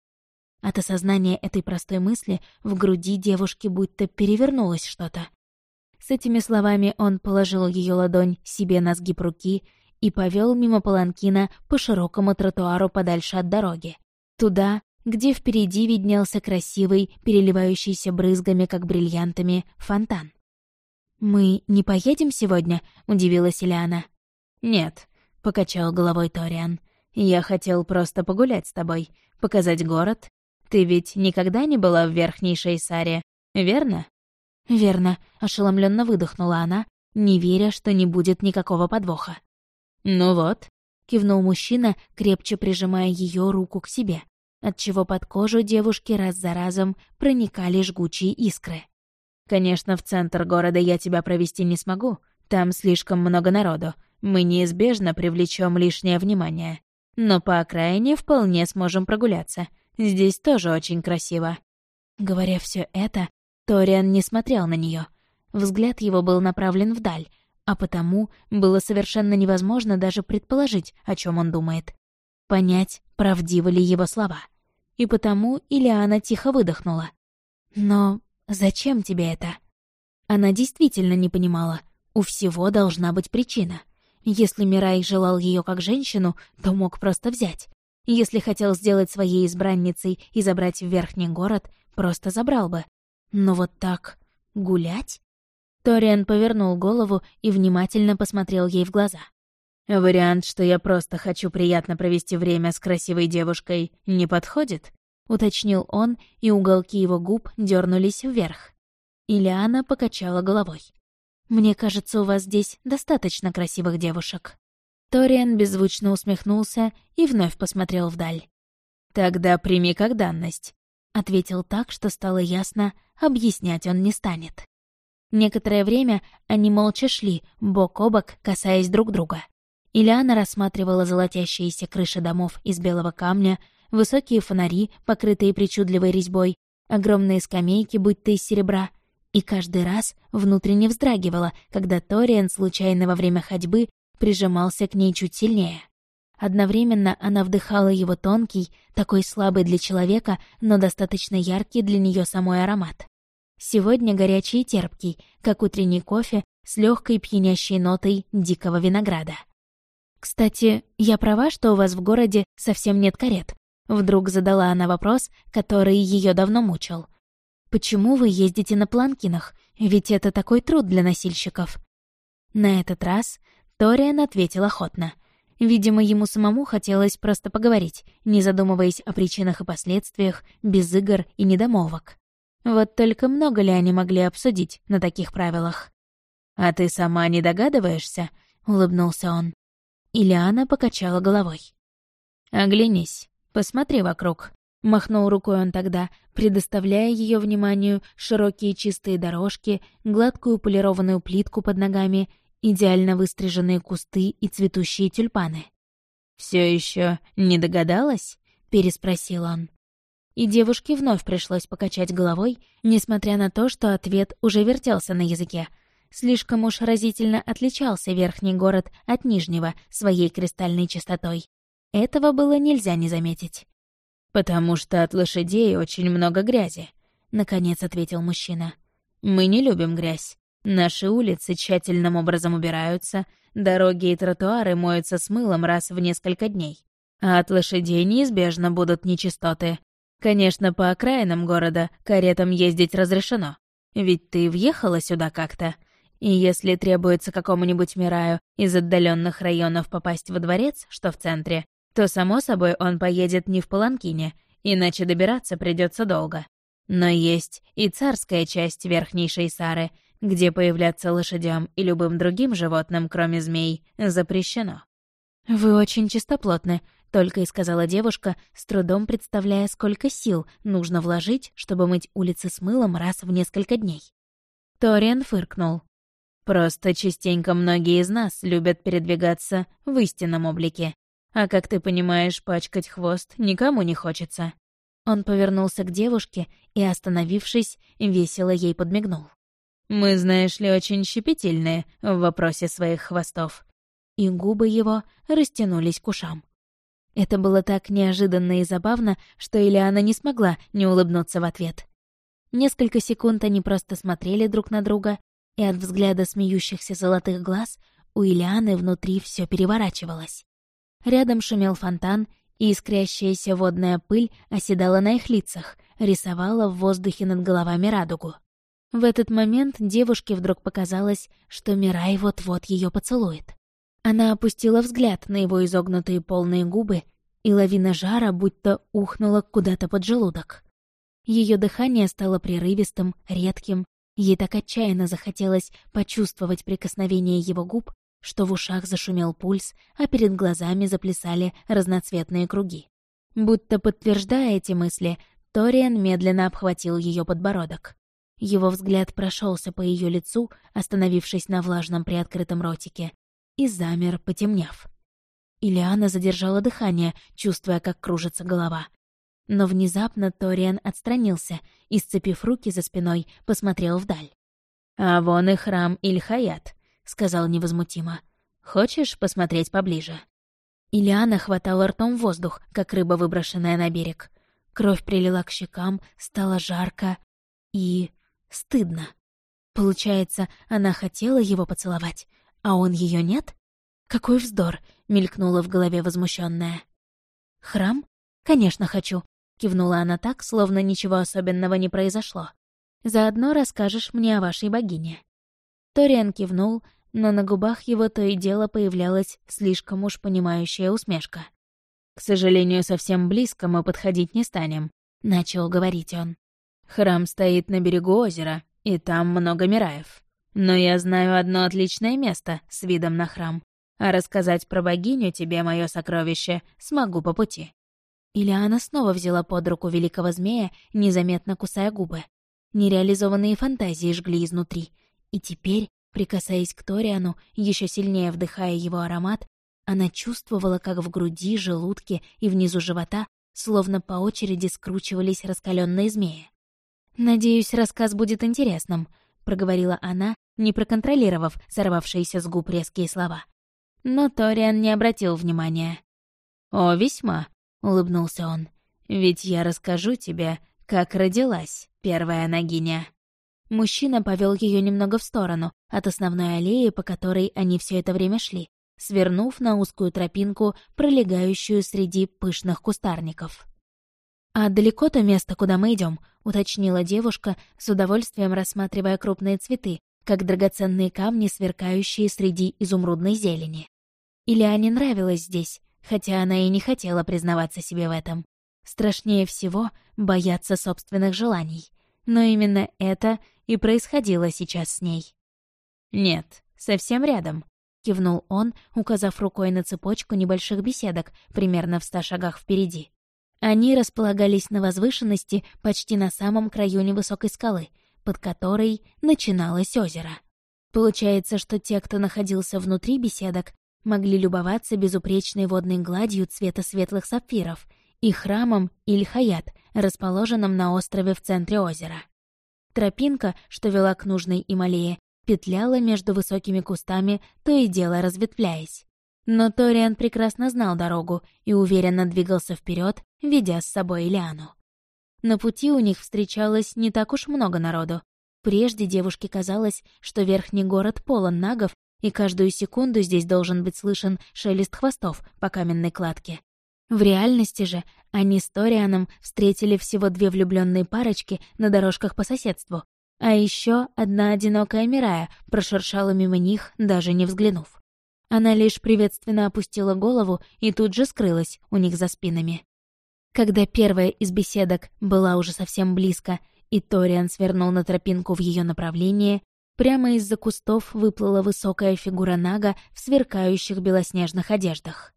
От осознания этой простой мысли в груди девушки будто перевернулось что-то. С этими словами он положил ее ладонь себе на сгиб руки и повел мимо паланкина по широкому тротуару подальше от дороги. Туда, где впереди виднелся красивый, переливающийся брызгами, как бриллиантами, фонтан. «Мы не поедем сегодня?» — удивилась Ильяна. «Нет», — покачал головой Ториан. «Я хотел просто погулять с тобой, показать город. Ты ведь никогда не была в Верхней Шейсаре, верно?» «Верно», — ошеломленно выдохнула она, не веря, что не будет никакого подвоха. «Ну вот», — кивнул мужчина, крепче прижимая ее руку к себе, отчего под кожу девушки раз за разом проникали жгучие искры. «Конечно, в центр города я тебя провести не смогу, там слишком много народу, мы неизбежно привлечем лишнее внимание. Но по окраине вполне сможем прогуляться, здесь тоже очень красиво». Говоря все это, Ториан не смотрел на нее. Взгляд его был направлен вдаль, а потому было совершенно невозможно даже предположить, о чем он думает. Понять, правдивы ли его слова. И потому Ильяна тихо выдохнула. «Но зачем тебе это?» Она действительно не понимала. У всего должна быть причина. Если Мирай желал ее как женщину, то мог просто взять. Если хотел сделать своей избранницей и забрать в верхний город, просто забрал бы. Но вот так гулять? Ториан повернул голову и внимательно посмотрел ей в глаза. «Вариант, что я просто хочу приятно провести время с красивой девушкой, не подходит?» — уточнил он, и уголки его губ дернулись вверх. Ильяна покачала головой. «Мне кажется, у вас здесь достаточно красивых девушек». Ториан беззвучно усмехнулся и вновь посмотрел вдаль. «Тогда прими как данность», — ответил так, что стало ясно, объяснять он не станет. Некоторое время они молча шли, бок о бок, касаясь друг друга. Ильяна рассматривала золотящиеся крыши домов из белого камня, высокие фонари, покрытые причудливой резьбой, огромные скамейки, будто из серебра, и каждый раз внутренне вздрагивала, когда Ториан случайно во время ходьбы прижимался к ней чуть сильнее. Одновременно она вдыхала его тонкий, такой слабый для человека, но достаточно яркий для нее самой аромат. Сегодня горячий и терпкий, как утренний кофе с легкой пьянящей нотой дикого винограда. «Кстати, я права, что у вас в городе совсем нет карет?» Вдруг задала она вопрос, который ее давно мучил. «Почему вы ездите на планкинах? Ведь это такой труд для носильщиков». На этот раз Ториан ответил охотно. Видимо, ему самому хотелось просто поговорить, не задумываясь о причинах и последствиях, без игр и недомовок. Вот только много ли они могли обсудить на таких правилах? «А ты сама не догадываешься?» — улыбнулся он. Ильяна покачала головой. «Оглянись, посмотри вокруг», — махнул рукой он тогда, предоставляя ее вниманию широкие чистые дорожки, гладкую полированную плитку под ногами, идеально выстриженные кусты и цветущие тюльпаны. Все еще не догадалась?» — переспросил он. И девушке вновь пришлось покачать головой, несмотря на то, что ответ уже вертелся на языке — Слишком уж разительно отличался верхний город от нижнего своей кристальной чистотой. Этого было нельзя не заметить. «Потому что от лошадей очень много грязи», — наконец ответил мужчина. «Мы не любим грязь. Наши улицы тщательным образом убираются, дороги и тротуары моются с мылом раз в несколько дней. А от лошадей неизбежно будут нечистоты. Конечно, по окраинам города каретам ездить разрешено. Ведь ты въехала сюда как-то, и если требуется какому-нибудь Мираю из отдаленных районов попасть во дворец, что в центре, то, само собой, он поедет не в Паланкине, иначе добираться придется долго. Но есть и царская часть Верхней Шейсары, где появляться лошадям и любым другим животным, кроме змей, запрещено. «Вы очень чистоплотны», — только и сказала девушка, с трудом представляя, сколько сил нужно вложить, чтобы мыть улицы с мылом раз в несколько дней. Ториан фыркнул. Просто частенько многие из нас любят передвигаться в истинном облике. А как ты понимаешь, пачкать хвост никому не хочется. Он повернулся к девушке и, остановившись, весело ей подмигнул. «Мы, знаешь ли, очень щепетильные в вопросе своих хвостов». И губы его растянулись к ушам. Это было так неожиданно и забавно, что Ильяна не смогла не улыбнуться в ответ. Несколько секунд они просто смотрели друг на друга, и от взгляда смеющихся золотых глаз у Ильяны внутри все переворачивалось. Рядом шумел фонтан, и искрящаяся водная пыль оседала на их лицах, рисовала в воздухе над головами радугу. В этот момент девушке вдруг показалось, что Мирай вот-вот ее поцелует. Она опустила взгляд на его изогнутые полные губы, и лавина жара будто ухнула куда-то под желудок. Ее дыхание стало прерывистым, редким, Ей так отчаянно захотелось почувствовать прикосновение его губ, что в ушах зашумел пульс, а перед глазами заплясали разноцветные круги. Будто подтверждая эти мысли, Ториан медленно обхватил ее подбородок. Его взгляд прошелся по ее лицу, остановившись на влажном приоткрытом ротике, и замер, потемняв. Ильяна задержала дыхание, чувствуя, как кружится голова. Но внезапно Ториан отстранился и, сцепив руки за спиной, посмотрел вдаль. «А вон и храм Ильхаят», — сказал невозмутимо. «Хочешь посмотреть поближе?» Ильяна хватала ртом воздух, как рыба, выброшенная на берег. Кровь прилила к щекам, стало жарко и... стыдно. Получается, она хотела его поцеловать, а он ее нет? Какой вздор! мелькнула в голове возмущенная. Храм? Конечно, хочу. Кивнула она так, словно ничего особенного не произошло. «Заодно расскажешь мне о вашей богине». Ториан кивнул, но на губах его то и дело появлялась слишком уж понимающая усмешка. «К сожалению, совсем близко мы подходить не станем», — начал говорить он. «Храм стоит на берегу озера, и там много мираев. Но я знаю одно отличное место с видом на храм, а рассказать про богиню тебе, мое сокровище, смогу по пути. Ильяна снова взяла под руку великого змея, незаметно кусая губы. Нереализованные фантазии жгли изнутри. И теперь, прикасаясь к Ториану, еще сильнее вдыхая его аромат, она чувствовала, как в груди, желудке и внизу живота словно по очереди скручивались раскаленные змеи. «Надеюсь, рассказ будет интересным», — проговорила она, не проконтролировав сорвавшиеся с губ резкие слова. Но Ториан не обратил внимания. «О, весьма», — улыбнулся он. «Ведь я расскажу тебе, как родилась первая ногиня». Мужчина повел ее немного в сторону, от основной аллеи, по которой они все это время шли, свернув на узкую тропинку, пролегающую среди пышных кустарников. «А далеко то место, куда мы идем? уточнила девушка, с удовольствием рассматривая крупные цветы, как драгоценные камни, сверкающие среди изумрудной зелени. Ильяне нравилось здесь, хотя она и не хотела признаваться себе в этом. Страшнее всего бояться собственных желаний. Но именно это и происходило сейчас с ней. «Нет, совсем рядом», — кивнул он, указав рукой на цепочку небольших беседок, примерно в ста шагах впереди. Они располагались на возвышенности почти на самом краю невысокой скалы, под которой начиналось озеро. Получается, что те, кто находился внутри беседок, могли любоваться безупречной водной гладью цвета светлых сапфиров и храмом Иль-Хаят, расположенным на острове в центре озера. Тропинка, что вела к нужной им аллее, петляла между высокими кустами, то и дело разветвляясь. Но Ториан прекрасно знал дорогу и уверенно двигался вперед, ведя с собой Лиану. На пути у них встречалось не так уж много народу. Прежде девушке казалось, что верхний город полон нагов, и каждую секунду здесь должен быть слышен шелест хвостов по каменной кладке. В реальности же они с Торианом встретили всего две влюбленные парочки на дорожках по соседству, а еще одна одинокая Мирая прошуршала мимо них, даже не взглянув. Она лишь приветственно опустила голову и тут же скрылась у них за спинами. Когда первая из беседок была уже совсем близко, и Ториан свернул на тропинку в ее направлении, прямо из-за кустов выплыла высокая фигура Нага в сверкающих белоснежных одеждах.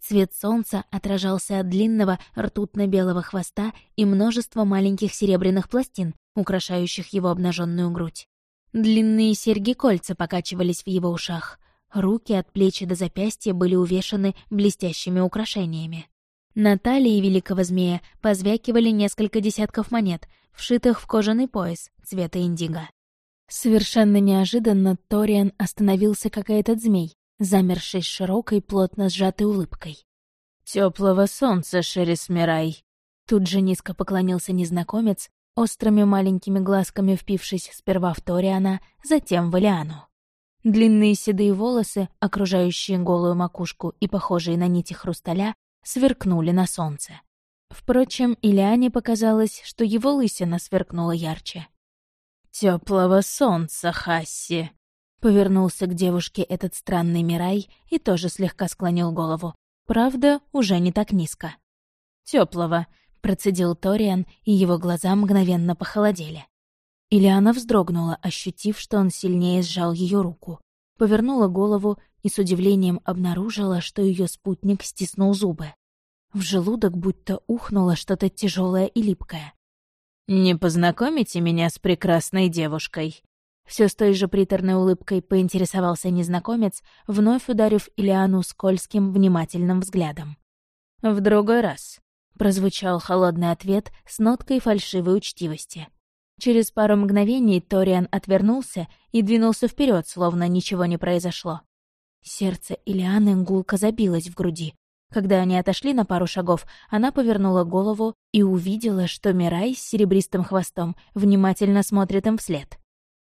Цвет солнца отражался от длинного ртутно-белого хвоста и множества маленьких серебряных пластин, украшающих его обнаженную грудь. Длинные серьги-кольца покачивались в его ушах. Руки от плечи до запястья были увешаны блестящими украшениями. На талии великого змея позвякивали несколько десятков монет, вшитых в кожаный пояс цвета индиго. Совершенно неожиданно Ториан остановился, как и этот змей, замерший с широкой, плотно сжатой улыбкой. Теплого солнца, Шерис Мирай!» Тут же низко поклонился незнакомец, острыми маленькими глазками впившись сперва в Ториана, затем в Элиану. Длинные седые волосы, окружающие голую макушку и похожие на нити хрусталя, сверкнули на солнце. Впрочем, Илиане показалось, что его лысина сверкнула ярче. Теплого солнца, Хасси!» Повернулся к девушке этот странный Мирай и тоже слегка склонил голову. Правда, уже не так низко. Теплого, процедил Ториан, и его глаза мгновенно похолодели. Ильяна вздрогнула, ощутив, что он сильнее сжал ее руку. Повернула голову и с удивлением обнаружила, что ее спутник стиснул зубы. В желудок будто ухнуло что-то тяжелое и липкое. «Не познакомите меня с прекрасной девушкой?» Все с той же приторной улыбкой поинтересовался незнакомец, вновь ударив Илиану скользким, внимательным взглядом. «В другой раз», — прозвучал холодный ответ с ноткой фальшивой учтивости. Через пару мгновений Ториан отвернулся и двинулся вперед, словно ничего не произошло. Сердце Илианы гулко забилось в груди. Когда они отошли на пару шагов, она повернула голову и увидела, что Мирай с серебристым хвостом внимательно смотрит им вслед.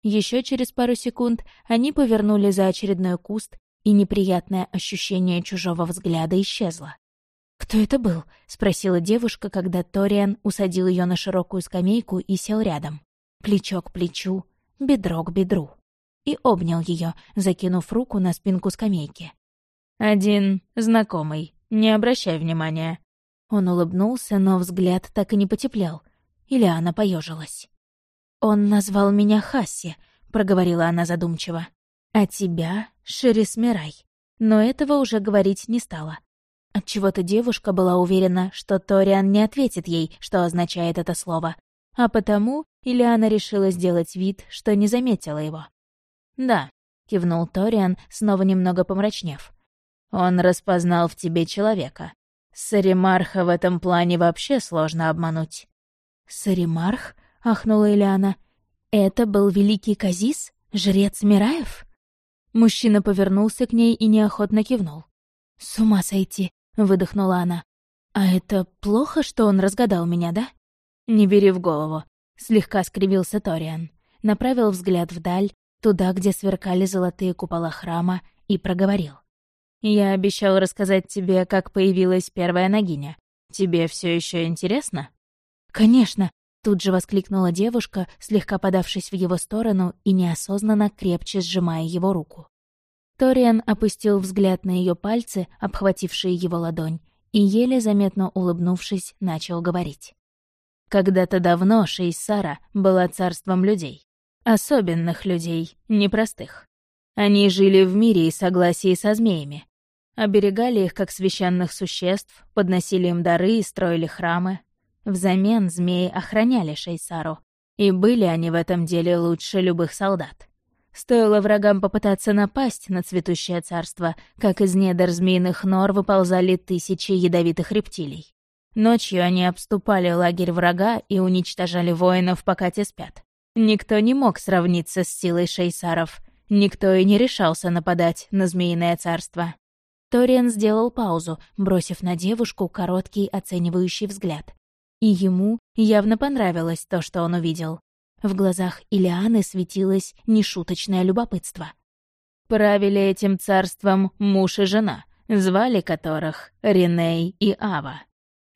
Еще через пару секунд они повернули за очередной куст, и неприятное ощущение чужого взгляда исчезло. «Кто это был?» — спросила девушка, когда Ториан усадил ее на широкую скамейку и сел рядом. Плечо к плечу, бедро к бедру. И обнял ее, закинув руку на спинку скамейки. «Один знакомый, не обращай внимания». Он улыбнулся, но взгляд так и не потеплел. Ильяна поежилась. «Он назвал меня Хасси», — проговорила она задумчиво. «А тебя — Шерисмирай». Но этого уже говорить не стала. Отчего-то девушка была уверена, что Ториан не ответит ей, что означает это слово. А потому Ильяна решила сделать вид, что не заметила его. «Да», — кивнул Ториан, снова немного помрачнев. «Он распознал в тебе человека. Саримарха в этом плане вообще сложно обмануть». «Саримарх?» — ахнула Ильяна. «Это был великий Казис? Жрец Мираев?» Мужчина повернулся к ней и неохотно кивнул. «С ума сойти!» — выдохнула она. «А это плохо, что он разгадал меня, да?» «Не бери в голову», — слегка скривился Ториан. Направил взгляд вдаль, туда, где сверкали золотые купола храма, и проговорил. «Я обещал рассказать тебе, как появилась первая ногиня. Тебе все еще интересно?» «Конечно!» — тут же воскликнула девушка, слегка подавшись в его сторону и неосознанно крепче сжимая его руку. Ториан опустил взгляд на ее пальцы, обхватившие его ладонь, и, еле заметно улыбнувшись, начал говорить. Когда-то давно Шейсара была царством людей. Особенных людей, непростых. Они жили в мире и согласии со змеями. Оберегали их как священных существ, подносили им дары и строили храмы. Взамен змеи охраняли Шейсару, и были они в этом деле лучше любых солдат. Стоило врагам попытаться напасть на цветущее царство, как из недр змеиных нор выползали тысячи ядовитых рептилий. Ночью они обступали лагерь врага и уничтожали воинов, пока те спят. Никто не мог сравниться с силой шейсаров, никто и не решался нападать на Змеиное царство. Ториан сделал паузу, бросив на девушку короткий оценивающий взгляд. И ему явно понравилось то, что он увидел. В глазах Илианы светилось нешуточное любопытство. Правили этим царством муж и жена, звали которых Реней и Ава.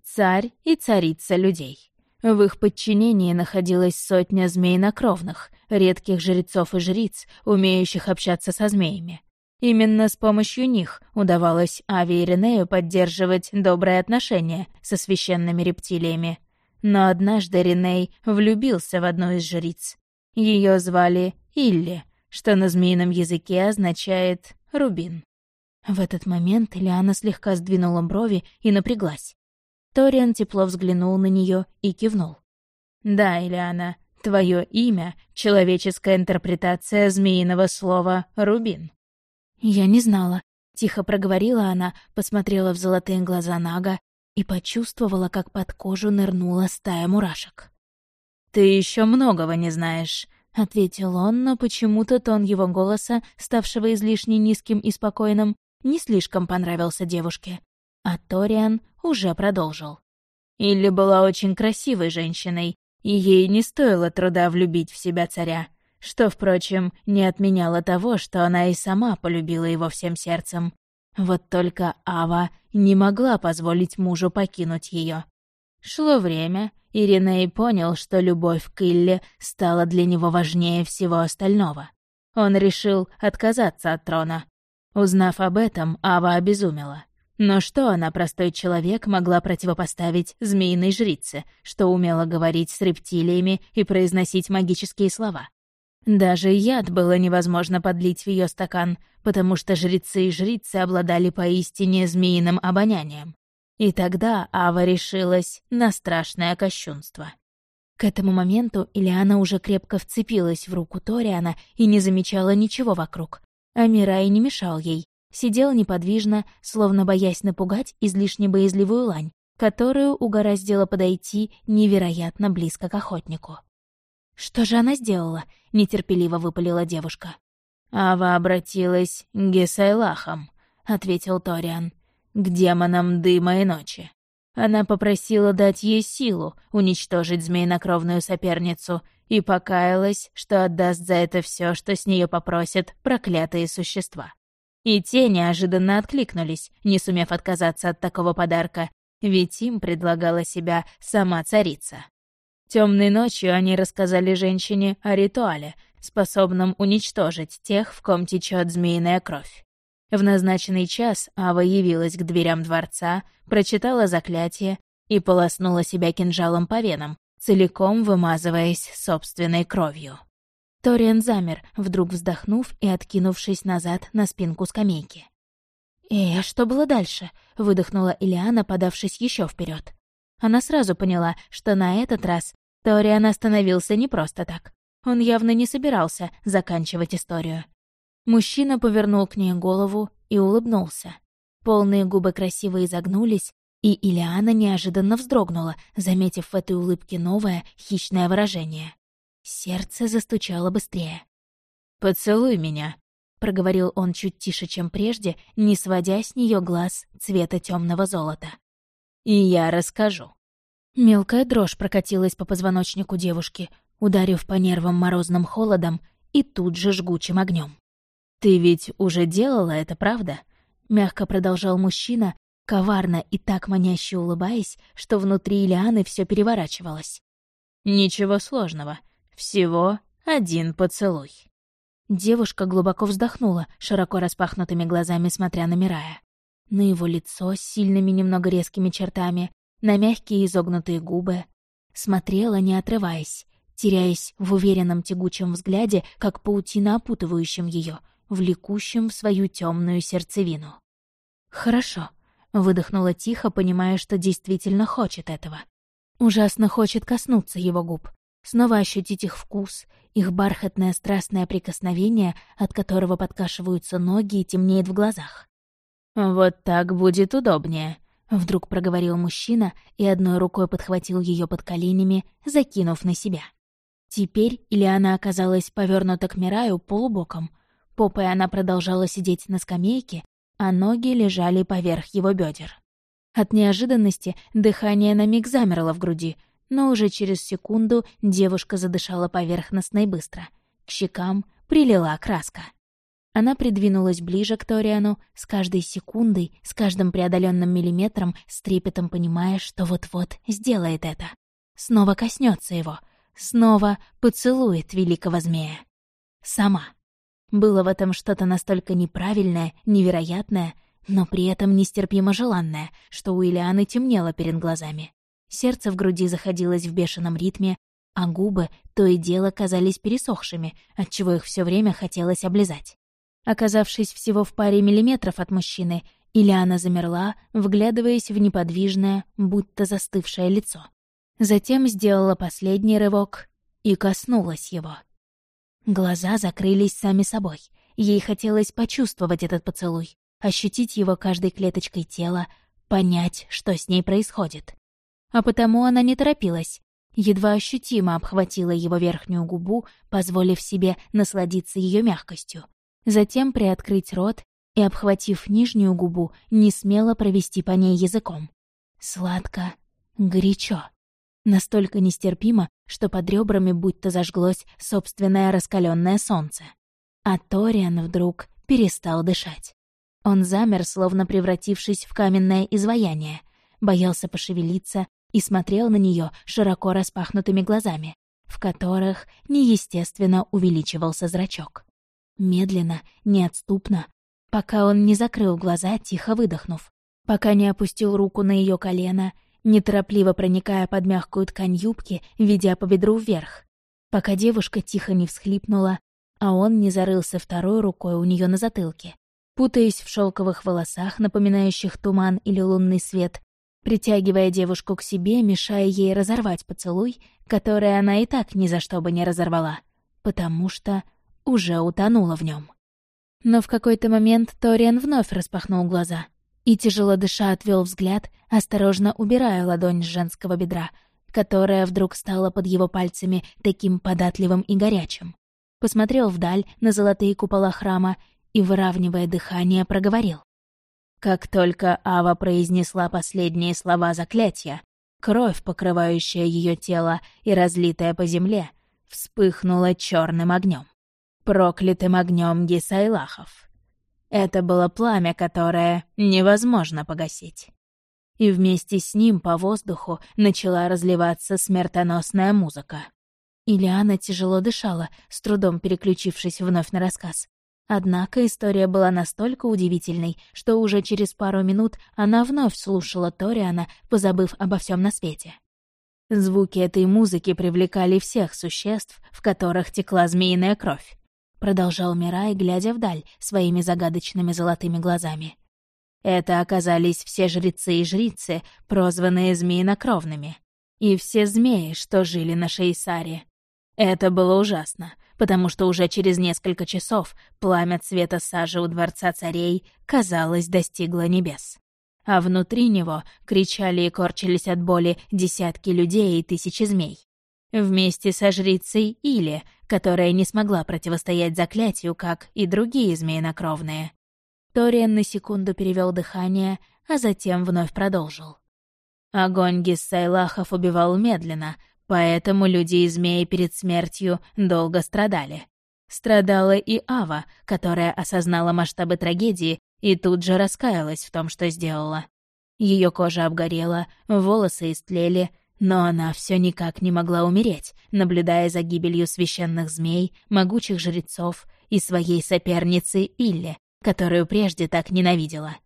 Царь и царица людей. В их подчинении находилась сотня змеинокровных, редких жрецов и жриц, умеющих общаться со змеями. Именно с помощью них удавалось Ави и Ренею поддерживать добрые отношения со священными рептилиями, но однажды Риней влюбился в одну из жриц. Ее звали Илли, что на змеином языке означает «рубин». В этот момент Лиана слегка сдвинула брови и напряглась. Ториан тепло взглянул на нее и кивнул. «Да, Ильяна, твое имя — человеческая интерпретация змеиного слова «рубин». «Я не знала», — тихо проговорила она, посмотрела в золотые глаза Нага и почувствовала, как под кожу нырнула стая мурашек. «Ты еще многого не знаешь», — ответил он, но почему-то тон его голоса, ставшего излишне низким и спокойным, не слишком понравился девушке. А Ториан уже продолжил. Илли была очень красивой женщиной, и ей не стоило труда влюбить в себя царя, что, впрочем, не отменяло того, что она и сама полюбила его всем сердцем. Вот только Ава не могла позволить мужу покинуть ее. Шло время, и Реней понял, что любовь к Илле стала для него важнее всего остального. Он решил отказаться от трона. Узнав об этом, Ава обезумела. Но что она, простой человек, могла противопоставить змеиной жрице, что умела говорить с рептилиями и произносить магические слова? Даже яд было невозможно подлить в ее стакан, потому что жрецы и жрицы обладали поистине змеиным обонянием. И тогда Ава решилась на страшное кощунство. К этому моменту Ильяна уже крепко вцепилась в руку Ториана и не замечала ничего вокруг. А Мирай не мешал ей, сидел неподвижно, словно боясь напугать излишне боязливую лань, которую угораздило подойти невероятно близко к охотнику. «Что же она сделала?» — нетерпеливо выпалила девушка. «Ава обратилась к Гесайлахам», — ответил Ториан, — «к демонам дыма и ночи. Она попросила дать ей силу уничтожить змеинокровную соперницу и покаялась, что отдаст за это все, что с нее попросят проклятые существа. И те неожиданно откликнулись, не сумев отказаться от такого подарка, ведь им предлагала себя сама царица. Темной ночью они рассказали женщине о ритуале, способном уничтожить тех, в ком течет змеиная кровь. В назначенный час Ава явилась к дверям дворца, прочитала заклятие и полоснула себя кинжалом по венам, целиком вымазываясь собственной кровью. Ториан замер, вдруг вздохнув и откинувшись назад на спинку скамейки. «Эй, а что было дальше?» — выдохнула Илиана, подавшись еще вперед. Она сразу поняла, что на этот раз Ториан остановился не просто так. Он явно не собирался заканчивать историю. Мужчина повернул к ней голову и улыбнулся. Полные губы красиво изогнулись, и Илиана неожиданно вздрогнула, заметив в этой улыбке новое, хищное выражение. Сердце застучало быстрее. «Поцелуй меня», — проговорил он чуть тише, чем прежде, не сводя с нее глаз цвета темного золота и я расскажу». Мелкая дрожь прокатилась по позвоночнику девушки, ударив по нервам морозным холодом и тут же жгучим огнем. «Ты ведь уже делала это, правда?» — мягко продолжал мужчина, коварно и так маняще улыбаясь, что внутри Ильяны все переворачивалось. «Ничего сложного. Всего один поцелуй». Девушка глубоко вздохнула, широко распахнутыми глазами смотря на Мирая. На его лицо с сильными немного резкими чертами, на мягкие изогнутые губы. Смотрела, не отрываясь, теряясь в уверенном тягучем взгляде, как паутина опутывающем ее, влекущем в свою темную сердцевину. «Хорошо», — выдохнула тихо, понимая, что действительно хочет этого. Ужасно хочет коснуться его губ, снова ощутить их вкус, их бархатное страстное прикосновение, от которого подкашиваются ноги и темнеет в глазах. «Вот так будет удобнее», — вдруг проговорил мужчина и одной рукой подхватил ее под коленями, закинув на себя. Теперь Ильяна оказалась повернута к Мираю полубоком. Попой она продолжала сидеть на скамейке, а ноги лежали поверх его бедер. От неожиданности дыхание на миг замерло в груди, но уже через секунду девушка задышала поверхностно и быстро. К щекам прилила краска. Она придвинулась ближе к Ториану, с каждой секундой, с каждым преодоленным миллиметром, с трепетом понимая, что вот-вот сделает это. Снова коснется его, снова поцелует великого змея. Сама. Было в этом что-то настолько неправильное, невероятное, но при этом нестерпимо желанное, что у Ильяны темнело перед глазами. Сердце в груди заходилось в бешеном ритме, а губы то и дело казались пересохшими, отчего их все время хотелось облизать. Оказавшись всего в паре миллиметров от мужчины, Ильяна замерла, вглядываясь в неподвижное, будто застывшее лицо. Затем сделала последний рывок и коснулась его. Глаза закрылись сами собой. Ей хотелось почувствовать этот поцелуй, ощутить его каждой клеточкой тела, понять, что с ней происходит а потому она не торопилась. Едва ощутимо обхватила его верхнюю губу, позволив себе насладиться ее мягкостью. Затем приоткрыть рот и, обхватив нижнюю губу, не смело провести по ней языком. Сладко, горячо. Настолько нестерпимо, что под ребрами будто зажглось собственное раскаленное солнце. А Ториан вдруг перестал дышать. Он замер, словно превратившись в каменное изваяние, боялся пошевелиться, и смотрел на нее широко распахнутыми глазами, в которых неестественно увеличивался зрачок. Медленно, неотступно, пока он не закрыл глаза, тихо выдохнув, пока не опустил руку на ее колено, неторопливо проникая под мягкую ткань юбки, ведя по бедру вверх, пока девушка тихо не всхлипнула, а он не зарылся второй рукой у нее на затылке, путаясь в шелковых волосах, напоминающих туман или лунный свет, притягивая девушку к себе, мешая ей разорвать поцелуй, который она и так ни за что бы не разорвала, потому что уже утонула в нем. Но в какой-то момент Ториан вновь распахнул глаза и, тяжело дыша, отвел взгляд, осторожно убирая ладонь с женского бедра, которая вдруг стала под его пальцами таким податливым и горячим. Посмотрел вдаль на золотые купола храма и, выравнивая дыхание, проговорил. Как только Ава произнесла последние слова заклятия, кровь, покрывающая ее тело и разлитая по земле, вспыхнула черным огнем, проклятым огнем Гисайлахов. Это было пламя, которое невозможно погасить. И вместе с ним по воздуху начала разливаться смертоносная музыка. Ильяна тяжело дышала, с трудом переключившись вновь на рассказ. Однако история была настолько удивительной, что уже через пару минут она вновь слушала Ториана, позабыв обо всем на свете. Звуки этой музыки привлекали всех существ, в которых текла змеиная кровь. Продолжал Мирай, глядя вдаль своими загадочными золотыми глазами. Это оказались все жрецы и жрицы, прозванные змеинокровными. И все змеи, что жили на Шейсаре. Это было ужасно, потому что уже через несколько часов пламя цвета сажи у Дворца Царей, казалось, достигло небес. А внутри него кричали и корчились от боли десятки людей и тысячи змей. Вместе со жрицей Или, которая не смогла противостоять заклятию, как и другие змеинокровные. Ториан на секунду перевел дыхание, а затем вновь продолжил. Огонь Гиссайлахов убивал медленно, Поэтому люди и змеи перед смертью долго страдали. Страдала и Ава, которая осознала масштабы трагедии и тут же раскаялась в том, что сделала. Ее кожа обгорела, волосы истлели, но она все никак не могла умереть, наблюдая за гибелью священных змей, могучих жрецов и своей соперницы Илли, которую прежде так ненавидела.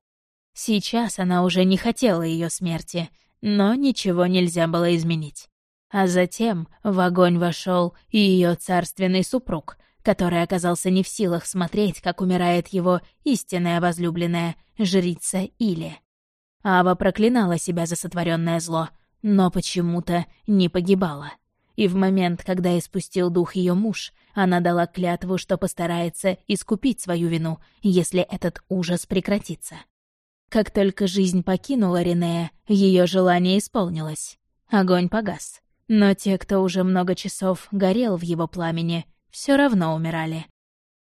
Сейчас она уже не хотела ее смерти, но ничего нельзя было изменить. А затем в огонь вошел и ее царственный супруг, который оказался не в силах смотреть, как умирает его истинная возлюбленная, жрица Или. Ава проклинала себя за сотворенное зло, но почему-то не погибала. И в момент, когда испустил дух ее муж, она дала клятву, что постарается искупить свою вину, если этот ужас прекратится. Как только жизнь покинула Ринея, ее желание исполнилось. Огонь погас. Но те, кто уже много часов горел в его пламени, все равно умирали.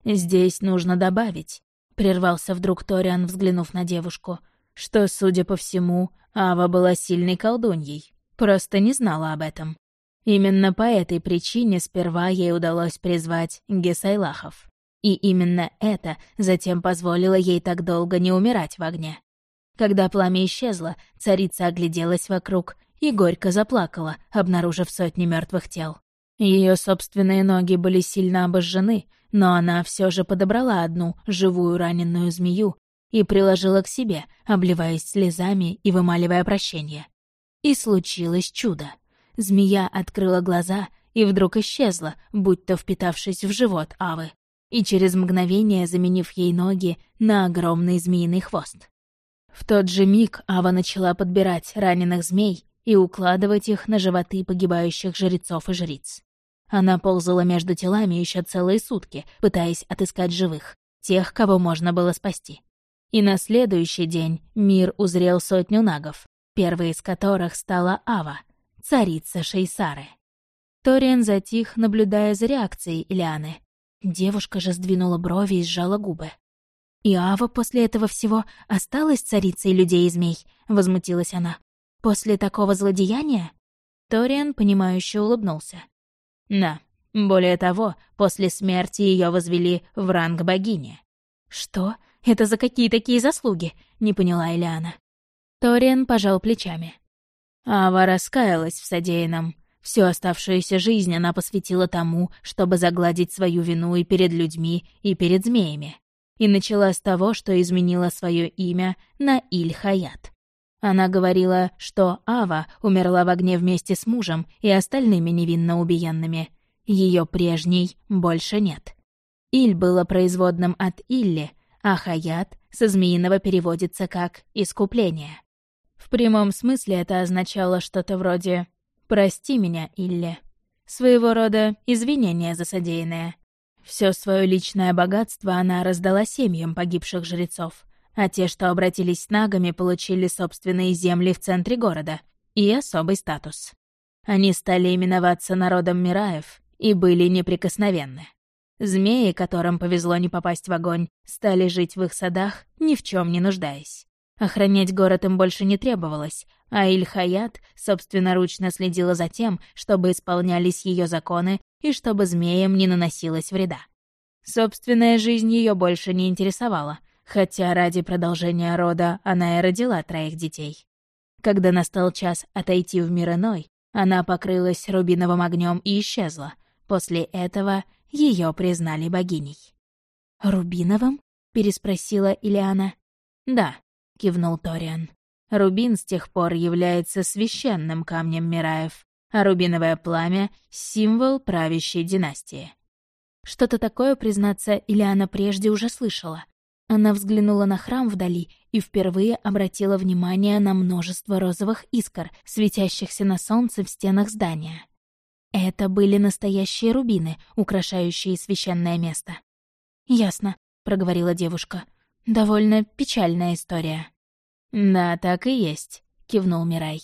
«Здесь нужно добавить», — прервался вдруг Ториан, взглянув на девушку, что, судя по всему, Ава была сильной колдуньей, просто не знала об этом. Именно по этой причине сперва ей удалось призвать Гесайлахов. И именно это затем позволило ей так долго не умирать в огне. Когда пламя исчезло, царица огляделась вокруг и горько заплакала, обнаружив сотни мертвых тел. Ее собственные ноги были сильно обожжены, но она все же подобрала одну живую раненую змею и приложила к себе, обливаясь слезами и вымаливая прощение. И случилось чудо. Змея открыла глаза и вдруг исчезла, будто впитавшись в живот Авы, и через мгновение заменив ей ноги на огромный змеиный хвост. В тот же миг Ава начала подбирать раненых змей и укладывать их на животы погибающих жрецов и жриц. Она ползала между телами еще целые сутки, пытаясь отыскать живых, тех, кого можно было спасти. И на следующий день мир узрел сотню нагов, первой из которых стала Ава, царица Шейсары. Ториан затих, наблюдая за реакцией Ильяны. Девушка же сдвинула брови и сжала губы. «И Ава после этого всего осталась царицей людей и змей?» — возмутилась она. «После такого злодеяния?» Ториан, понимающе улыбнулся. «Да, более того, после смерти ее возвели в ранг богини». «Что? Это за какие такие заслуги?» — не поняла Элиана. Ториан пожал плечами. Ава раскаялась в содеянном. Всю оставшуюся жизнь она посвятила тому, чтобы загладить свою вину и перед людьми, и перед змеями и начала с того, что изменила свое имя на Иль-Хаят. Она говорила, что Ава умерла в огне вместе с мужем и остальными невинно убиенными. Ее прежней больше нет. Иль было производным от Илли, а Хаят со змеиного переводится как «искупление». В прямом смысле это означало что-то вроде «прости меня, Илли». Своего рода извинение за содеянное. Все свое личное богатство она раздала семьям погибших жрецов, а те, что обратились с нагами, получили собственные земли в центре города и особый статус. Они стали именоваться народом Мираев и были неприкосновенны. Змеи, которым повезло не попасть в огонь, стали жить в их садах, ни в чем не нуждаясь. Охранять город им больше не требовалось, а Иль-Хаят собственноручно следила за тем, чтобы исполнялись ее законы и чтобы змеям не наносилось вреда. Собственная жизнь ее больше не интересовала, хотя ради продолжения рода она и родила троих детей. Когда настал час отойти в мир иной, она покрылась рубиновым огнем и исчезла. После этого ее признали богиней. «Рубиновым?» — переспросила Илиана. «Да», — кивнул Ториан. «Рубин с тех пор является священным камнем Мираев, а рубиновое пламя — символ правящей династии». Что-то такое, признаться, Ильяна прежде уже слышала. Она взглянула на храм вдали и впервые обратила внимание на множество розовых искр, светящихся на солнце в стенах здания. Это были настоящие рубины, украшающие священное место. «Ясно», — проговорила девушка. Довольно печальная история. «Да, так и есть», — кивнул Мирай.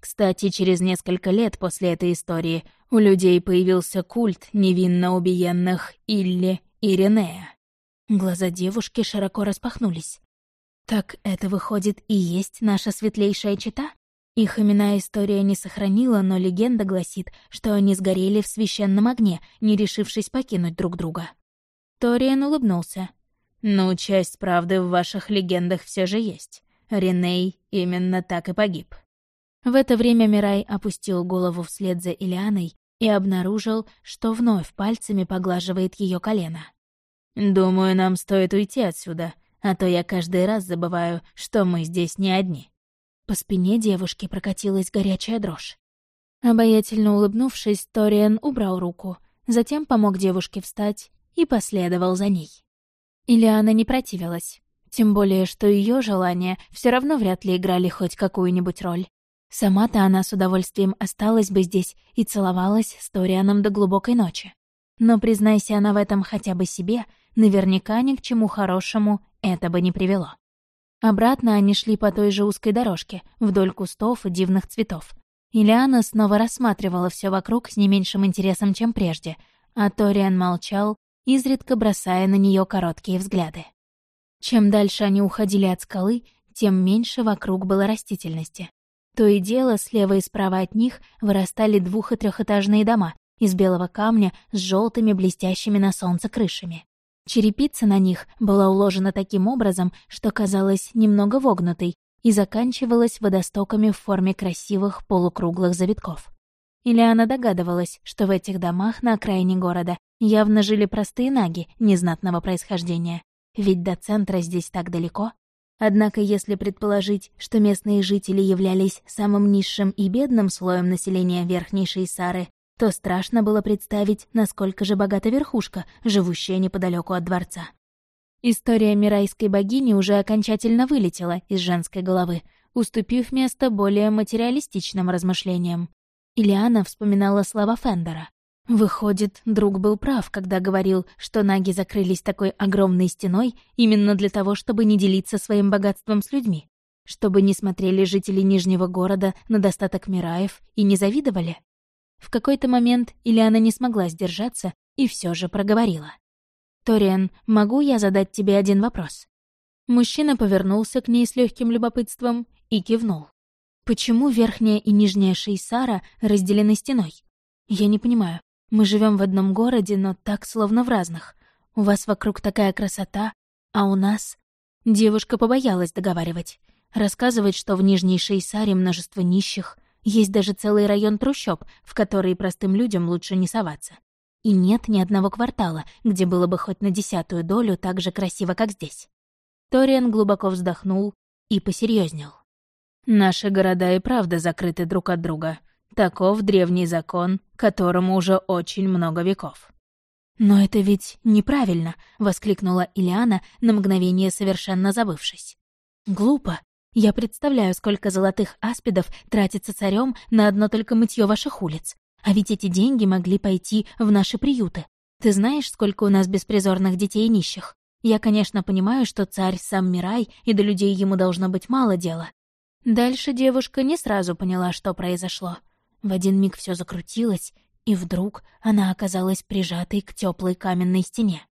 Кстати, через несколько лет после этой истории у людей появился культ невинно убиенных Илли и Ренея. Глаза девушки широко распахнулись. «Так это, выходит, и есть наша светлейшая чита?» Их имена история не сохранила, но легенда гласит, что они сгорели в священном огне, не решившись покинуть друг друга. Ториан улыбнулся. «Ну, часть правды в ваших легендах все же есть. Реней именно так и погиб. В это время Мирай опустил голову вслед за Илианой и обнаружил, что вновь пальцами поглаживает ее колено. «Думаю, нам стоит уйти отсюда, а то я каждый раз забываю, что мы здесь не одни». По спине девушки прокатилась горячая дрожь. Обаятельно улыбнувшись, Ториан убрал руку, затем помог девушке встать и последовал за ней. Ильяна не противилась, тем более, что ее желания все равно вряд ли играли хоть какую-нибудь роль. Сама-то она с удовольствием осталась бы здесь и целовалась с Торианом до глубокой ночи. Но, признайся она в этом хотя бы себе, наверняка ни к чему хорошему это бы не привело. Обратно они шли по той же узкой дорожке, вдоль кустов и дивных цветов. Ильяна снова рассматривала все вокруг с не меньшим интересом, чем прежде, а Ториан молчал, изредка бросая на нее короткие взгляды. Чем дальше они уходили от скалы, тем меньше вокруг было растительности. То и дело, слева и справа от них вырастали двух- и трехэтажные дома из белого камня с желтыми блестящими на солнце крышами. Черепица на них была уложена таким образом, что казалась немного вогнутой и заканчивалась водостоками в форме красивых полукруглых завитков. Ильяна догадывалась, что в этих домах на окраине города явно жили простые наги незнатного происхождения, ведь до центра здесь так далеко. Однако, если предположить, что местные жители являлись самым низшим и бедным слоем населения Верхней Шейсары, то страшно было представить, насколько же богата верхушка, живущая неподалеку от дворца. История мирайской богини уже окончательно вылетела из женской головы, уступив место более материалистичным размышлениям. Ильяна вспоминала слова Фендера. Выходит, друг был прав, когда говорил, что наги закрылись такой огромной стеной именно для того, чтобы не делиться своим богатством с людьми, чтобы не смотрели жители Нижнего города на достаток Мираев и не завидовали. В какой-то момент Ильяна не смогла сдержаться и все же проговорила. «Ториан, могу я задать тебе один вопрос?» Мужчина повернулся к ней с легким любопытством и кивнул. «Почему верхняя и нижняя Шейсара разделены стеной? Я не понимаю. Мы живем в одном городе, но так словно в разных. У вас вокруг такая красота, а у нас...» Девушка побоялась договаривать. Рассказывать, что в Нижней Шейсаре множество нищих, есть даже целый район трущоб, в который простым людям лучше не соваться. И нет ни одного квартала, где было бы хоть на десятую долю так же красиво, как здесь. Ториан глубоко вздохнул и посерьезнел. «Наши города и правда закрыты друг от друга, Таков древний закон, которому уже очень много веков. «Но это ведь неправильно!» — воскликнула Ильяна, на мгновение совершенно забывшись. «Глупо. Я представляю, сколько золотых аспидов тратится царем на одно только мытье ваших улиц. А ведь эти деньги могли пойти в наши приюты. Ты знаешь, сколько у нас беспризорных детей и нищих? Я, конечно, понимаю, что царь сам Мирай, и до людей ему должно быть мало дела». Дальше девушка не сразу поняла, что произошло. В один миг все закрутилось, и вдруг она оказалась прижатой к теплой каменной стене.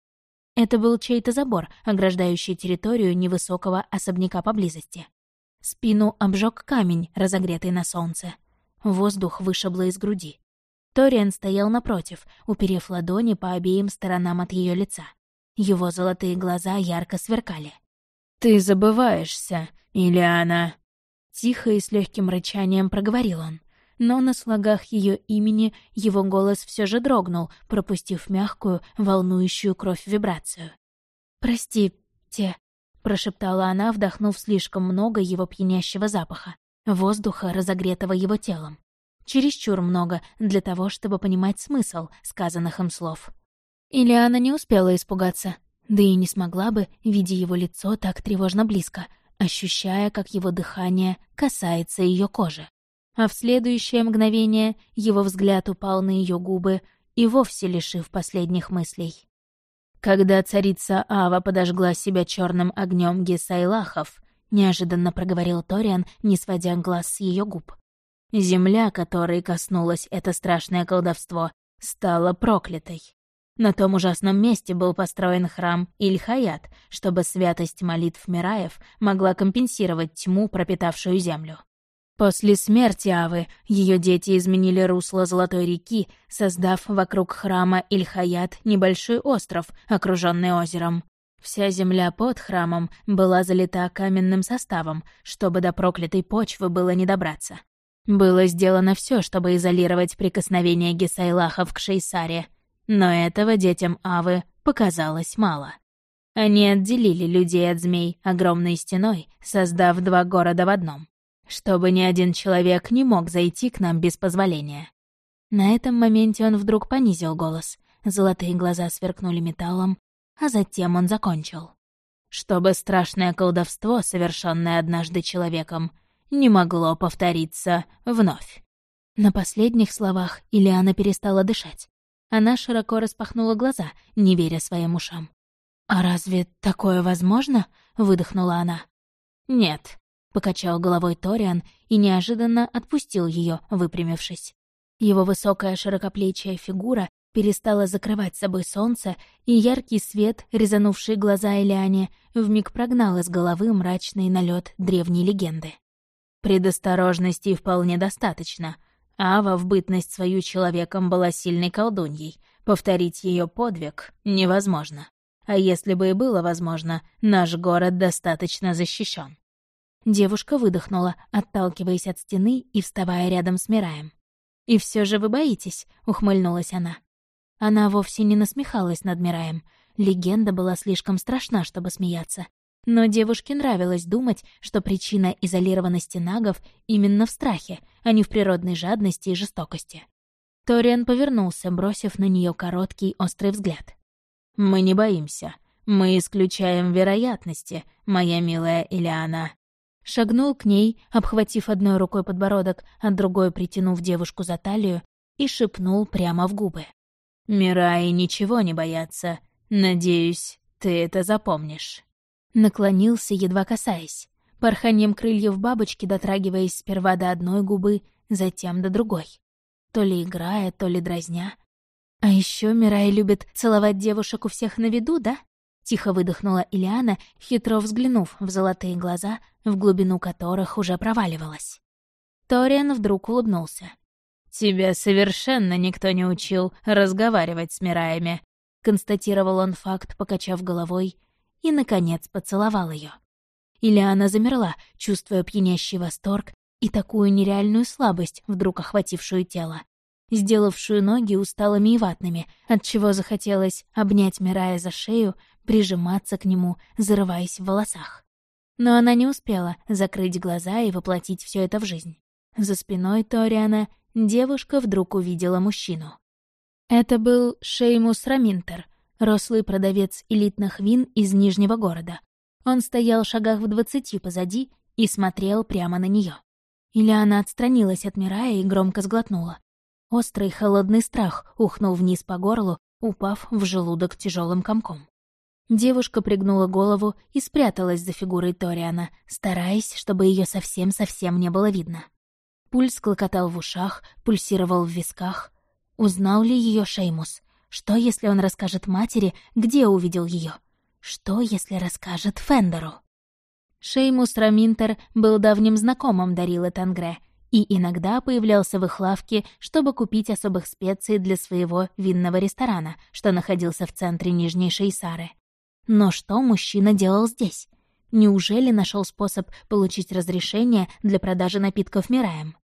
Это был чей-то забор, ограждающий территорию невысокого особняка поблизости. Спину обжег камень, разогретый на солнце. Воздух вышибло из груди. Ториан стоял напротив, уперев ладони по обеим сторонам от ее лица. Его золотые глаза ярко сверкали. «Ты забываешься, Ильяна!» Тихо и с легким рычанием проговорил он но на слогах ее имени его голос все же дрогнул, пропустив мягкую, волнующую кровь вибрацию. «Прости, те», — прошептала она, вдохнув слишком много его пьянящего запаха, воздуха, разогретого его телом. Чересчур много для того, чтобы понимать смысл сказанных им слов. Ильяна не успела испугаться, да и не смогла бы, видя его лицо так тревожно близко, ощущая, как его дыхание касается ее кожи а в следующее мгновение его взгляд упал на ее губы и вовсе лишив последних мыслей. Когда царица Ава подожгла себя черным огнем Гесайлахов, неожиданно проговорил Ториан, не сводя глаз с ее губ. Земля, которой коснулось это страшное колдовство, стала проклятой. На том ужасном месте был построен храм Ильхаят, чтобы святость молитв Мираев могла компенсировать тьму, пропитавшую землю. После смерти Авы ее дети изменили русло Золотой реки, создав вокруг храма Ильхаят небольшой остров, окруженный озером. Вся земля под храмом была залита каменным составом, чтобы до проклятой почвы было не добраться. Было сделано все, чтобы изолировать прикосновение Гесайлахов к Шейсаре, но этого детям Авы показалось мало. Они отделили людей от змей огромной стеной, создав два города в одном, чтобы ни один человек не мог зайти к нам без позволения. На этом моменте он вдруг понизил голос, золотые глаза сверкнули металлом, а затем он закончил. Чтобы страшное колдовство, совершенное однажды человеком, не могло повториться вновь. На последних словах Ильяна перестала дышать. Она широко распахнула глаза, не веря своим ушам. «А разве такое возможно?» — выдохнула она. «Нет», — покачал головой Ториан и неожиданно отпустил ее, выпрямившись. Его высокая широкоплечья фигура перестала закрывать собой солнце, и яркий свет, резанувший глаза Элиане, вмиг прогнал из головы мрачный налет древней легенды. Предосторожности вполне достаточно. Ава в бытность свою человеком была сильной колдуньей. Повторить ее подвиг невозможно. А если бы и было возможно, наш город достаточно защищен. Девушка выдохнула, отталкиваясь от стены и вставая рядом с Мираем. «И все же вы боитесь?» — ухмыльнулась она. Она вовсе не насмехалась над Мираем. Легенда была слишком страшна, чтобы смеяться. Но девушке нравилось думать, что причина изолированности нагов именно в страхе, а не в природной жадности и жестокости. Ториан повернулся, бросив на нее короткий, острый взгляд. «Мы не боимся. Мы исключаем вероятности, моя милая Илиана». Шагнул к ней, обхватив одной рукой подбородок, а другой притянув девушку за талию, и шепнул прямо в губы. «Мираи ничего не боятся. Надеюсь, ты это запомнишь». Наклонился, едва касаясь, порханием крыльев бабочки дотрагиваясь сперва до одной губы, затем до другой. То ли играя, то ли дразня. А еще Мирай любит целовать девушек у всех на виду, да? Тихо выдохнула Ильяна, хитро взглянув в золотые глаза, в глубину которых уже проваливалась. Ториан вдруг улыбнулся. «Тебя совершенно никто не учил разговаривать с Мираями», — констатировал он факт, покачав головой и, наконец, поцеловал ее. Ильяна замерла, чувствуя пьянящий восторг и такую нереальную слабость, вдруг охватившую тело, сделавшую ноги усталыми и ватными, отчего захотелось обнять Мирая за шею, прижиматься к нему, зарываясь в волосах. Но она не успела закрыть глаза и воплотить все это в жизнь. За спиной Ториана девушка вдруг увидела мужчину. Это был Шеймус Раминтер, рослый продавец элитных вин из Нижнего города. Он стоял в шагах в двадцати позади и смотрел прямо на нее. Ильяна отстранилась от Мирая и громко сглотнула. Острый холодный страх ухнул вниз по горлу, упав в желудок тяжелым комком. Девушка пригнула голову и спряталась за фигурой Ториана, стараясь, чтобы ее совсем-совсем не было видно. Пульс клокотал в ушах, пульсировал в висках. Узнал ли ее Шеймус? Что, если он расскажет матери, где увидел ее? Что, если расскажет Фендеру? Шеймус Раминтер был давним знакомым Дарилы Тангре и иногда появлялся в их лавке, чтобы купить особых специй для своего винного ресторана, что находился в центре Нижней Шейсары. Но что мужчина делал здесь? Неужели нашел способ получить разрешение для продажи напитков Мираем?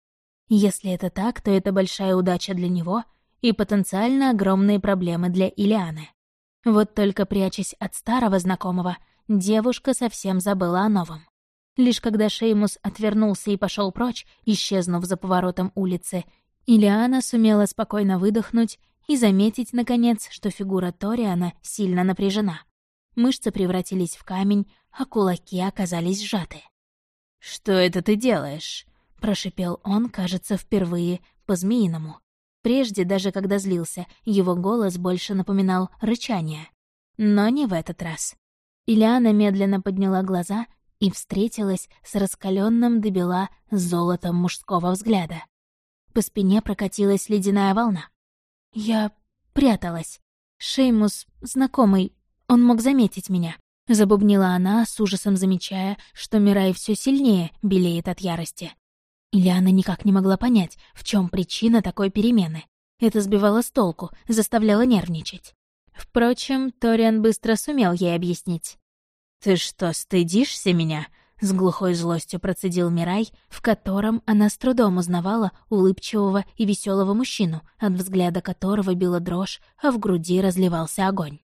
Если это так, то это большая удача для него и потенциально огромные проблемы для Илианы. Вот только прячась от старого знакомого, девушка совсем забыла о новом. Лишь когда Шеймус отвернулся и пошел прочь, исчезнув за поворотом улицы, Илиана сумела спокойно выдохнуть и заметить, наконец, что фигура Ториана сильно напряжена. Мышцы превратились в камень, а кулаки оказались сжаты. «Что это ты делаешь?» — прошипел он, кажется, впервые по-змеиному. Прежде, даже когда злился, его голос больше напоминал рычание. Но не в этот раз. Ильяна медленно подняла глаза и встретилась с раскаленным до бела золотом мужского взгляда. По спине прокатилась ледяная волна. Я пряталась. Шеймус, знакомый, он мог заметить меня. Забубнила она, с ужасом замечая, что Мирай все сильнее белеет от ярости. Ильяна никак не могла понять, в чем причина такой перемены. Это сбивало с толку, заставляло нервничать. Впрочем, Ториан быстро сумел ей объяснить. «Ты что, стыдишься меня?» — с глухой злостью процедил Мирай, в котором она с трудом узнавала улыбчивого и веселого мужчину, от взгляда которого била дрожь, а в груди разливался огонь.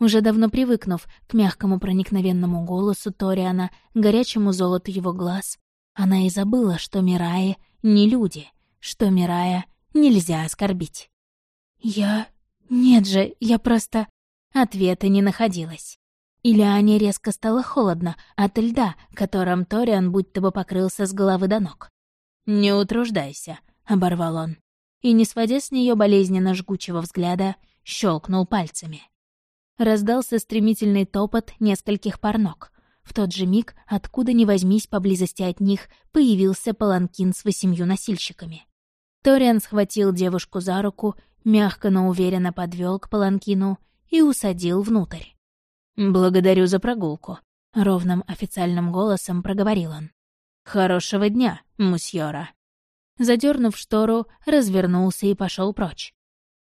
Уже давно привыкнув к мягкому проникновенному голосу Ториана, горячему золоту его глаз, она и забыла, что Мираи не люди, что Мирая нельзя оскорбить. «Я... Нет же, я просто...» Ответа не находилось. Ильяне резко стало холодно от льда, которым Ториан будто бы покрылся с головы до ног. «Не утруждайся», — оборвал он. И, не сводя с нее болезненно жгучего взгляда, щелкнул пальцами. Раздался стремительный топот нескольких пар ног. В тот же миг, откуда ни возьмись поблизости от них, появился паланкин с восемью носильщиками. Ториан схватил девушку за руку, мягко, но уверенно подвел к паланкину и усадил внутрь. «Благодарю за прогулку», — ровным официальным голосом проговорил он. «Хорошего дня, мусьора». Задернув штору, развернулся и пошел прочь.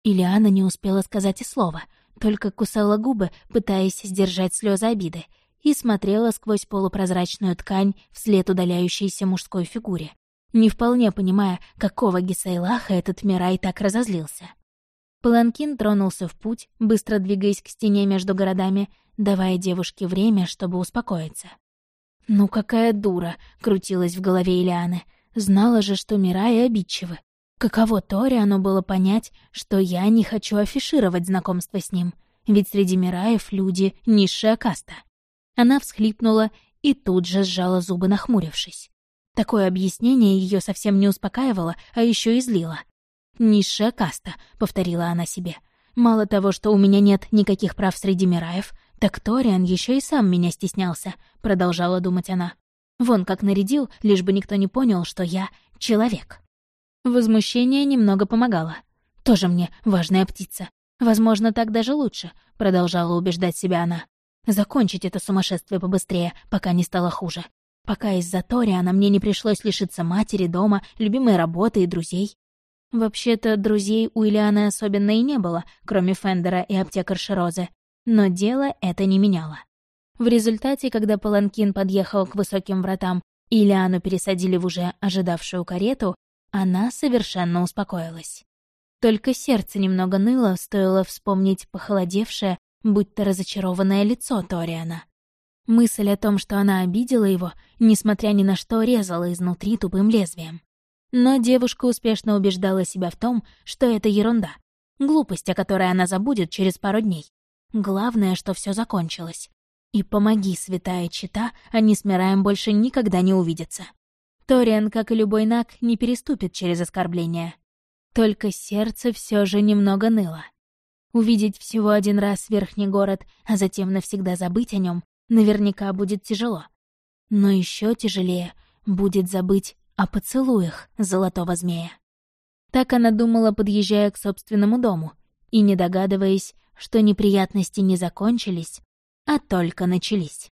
Ильяна не успела сказать и слова, только кусала губы, пытаясь сдержать слезы обиды, и смотрела сквозь полупрозрачную ткань вслед удаляющейся мужской фигуре, не вполне понимая, какого Гисайлаха этот Мирай так разозлился. Паланкин тронулся в путь, быстро двигаясь к стене между городами, давая девушке время, чтобы успокоиться. «Ну какая дура!» — крутилась в голове Ильяны. «Знала же, что Мирай обидчивы. Каково Тори оно было понять, что я не хочу афишировать знакомство с ним, ведь среди Мираев люди — низшая каста». Она всхлипнула и тут же сжала зубы, нахмурившись. Такое объяснение ее совсем не успокаивало, а еще и злило. «Низшая каста», — повторила она себе. «Мало того, что у меня нет никаких прав среди Мираев, так Ториан еще и сам меня стеснялся», — продолжала думать она. «Вон как нарядил, лишь бы никто не понял, что я человек». Возмущение немного помогало. «Тоже мне важная птица. Возможно, так даже лучше», — продолжала убеждать себя она. «Закончить это сумасшествие побыстрее, пока не стало хуже. Пока из-за Ториана мне не пришлось лишиться матери, дома, любимой работы и друзей. Вообще-то, друзей у Ильяны особенно и не было, кроме Фендера и аптекарши Розы. Но дело это не меняло. В результате, когда Паланкин подъехал к высоким вратам и Ильяну пересадили в уже ожидавшую карету, она совершенно успокоилась. Только сердце немного ныло, стоило вспомнить похолодевшее, будто разочарованное лицо Ториана. Мысль о том, что она обидела его, несмотря ни на что, резала изнутри тупым лезвием. Но девушка успешно убеждала себя в том, что это ерунда. Глупость, о которой она забудет через пару дней. Главное, что все закончилось. И помоги, святая чита, они с Мираем больше никогда не увидятся. Ториан, как и любой наг, не переступит через оскорбление. Только сердце все же немного ныло. Увидеть всего один раз верхний город, а затем навсегда забыть о нем, наверняка будет тяжело. Но еще тяжелее будет забыть о поцелуях золотого змея. Так она думала, подъезжая к собственному дому, и не догадываясь, что неприятности не закончились, а только начались.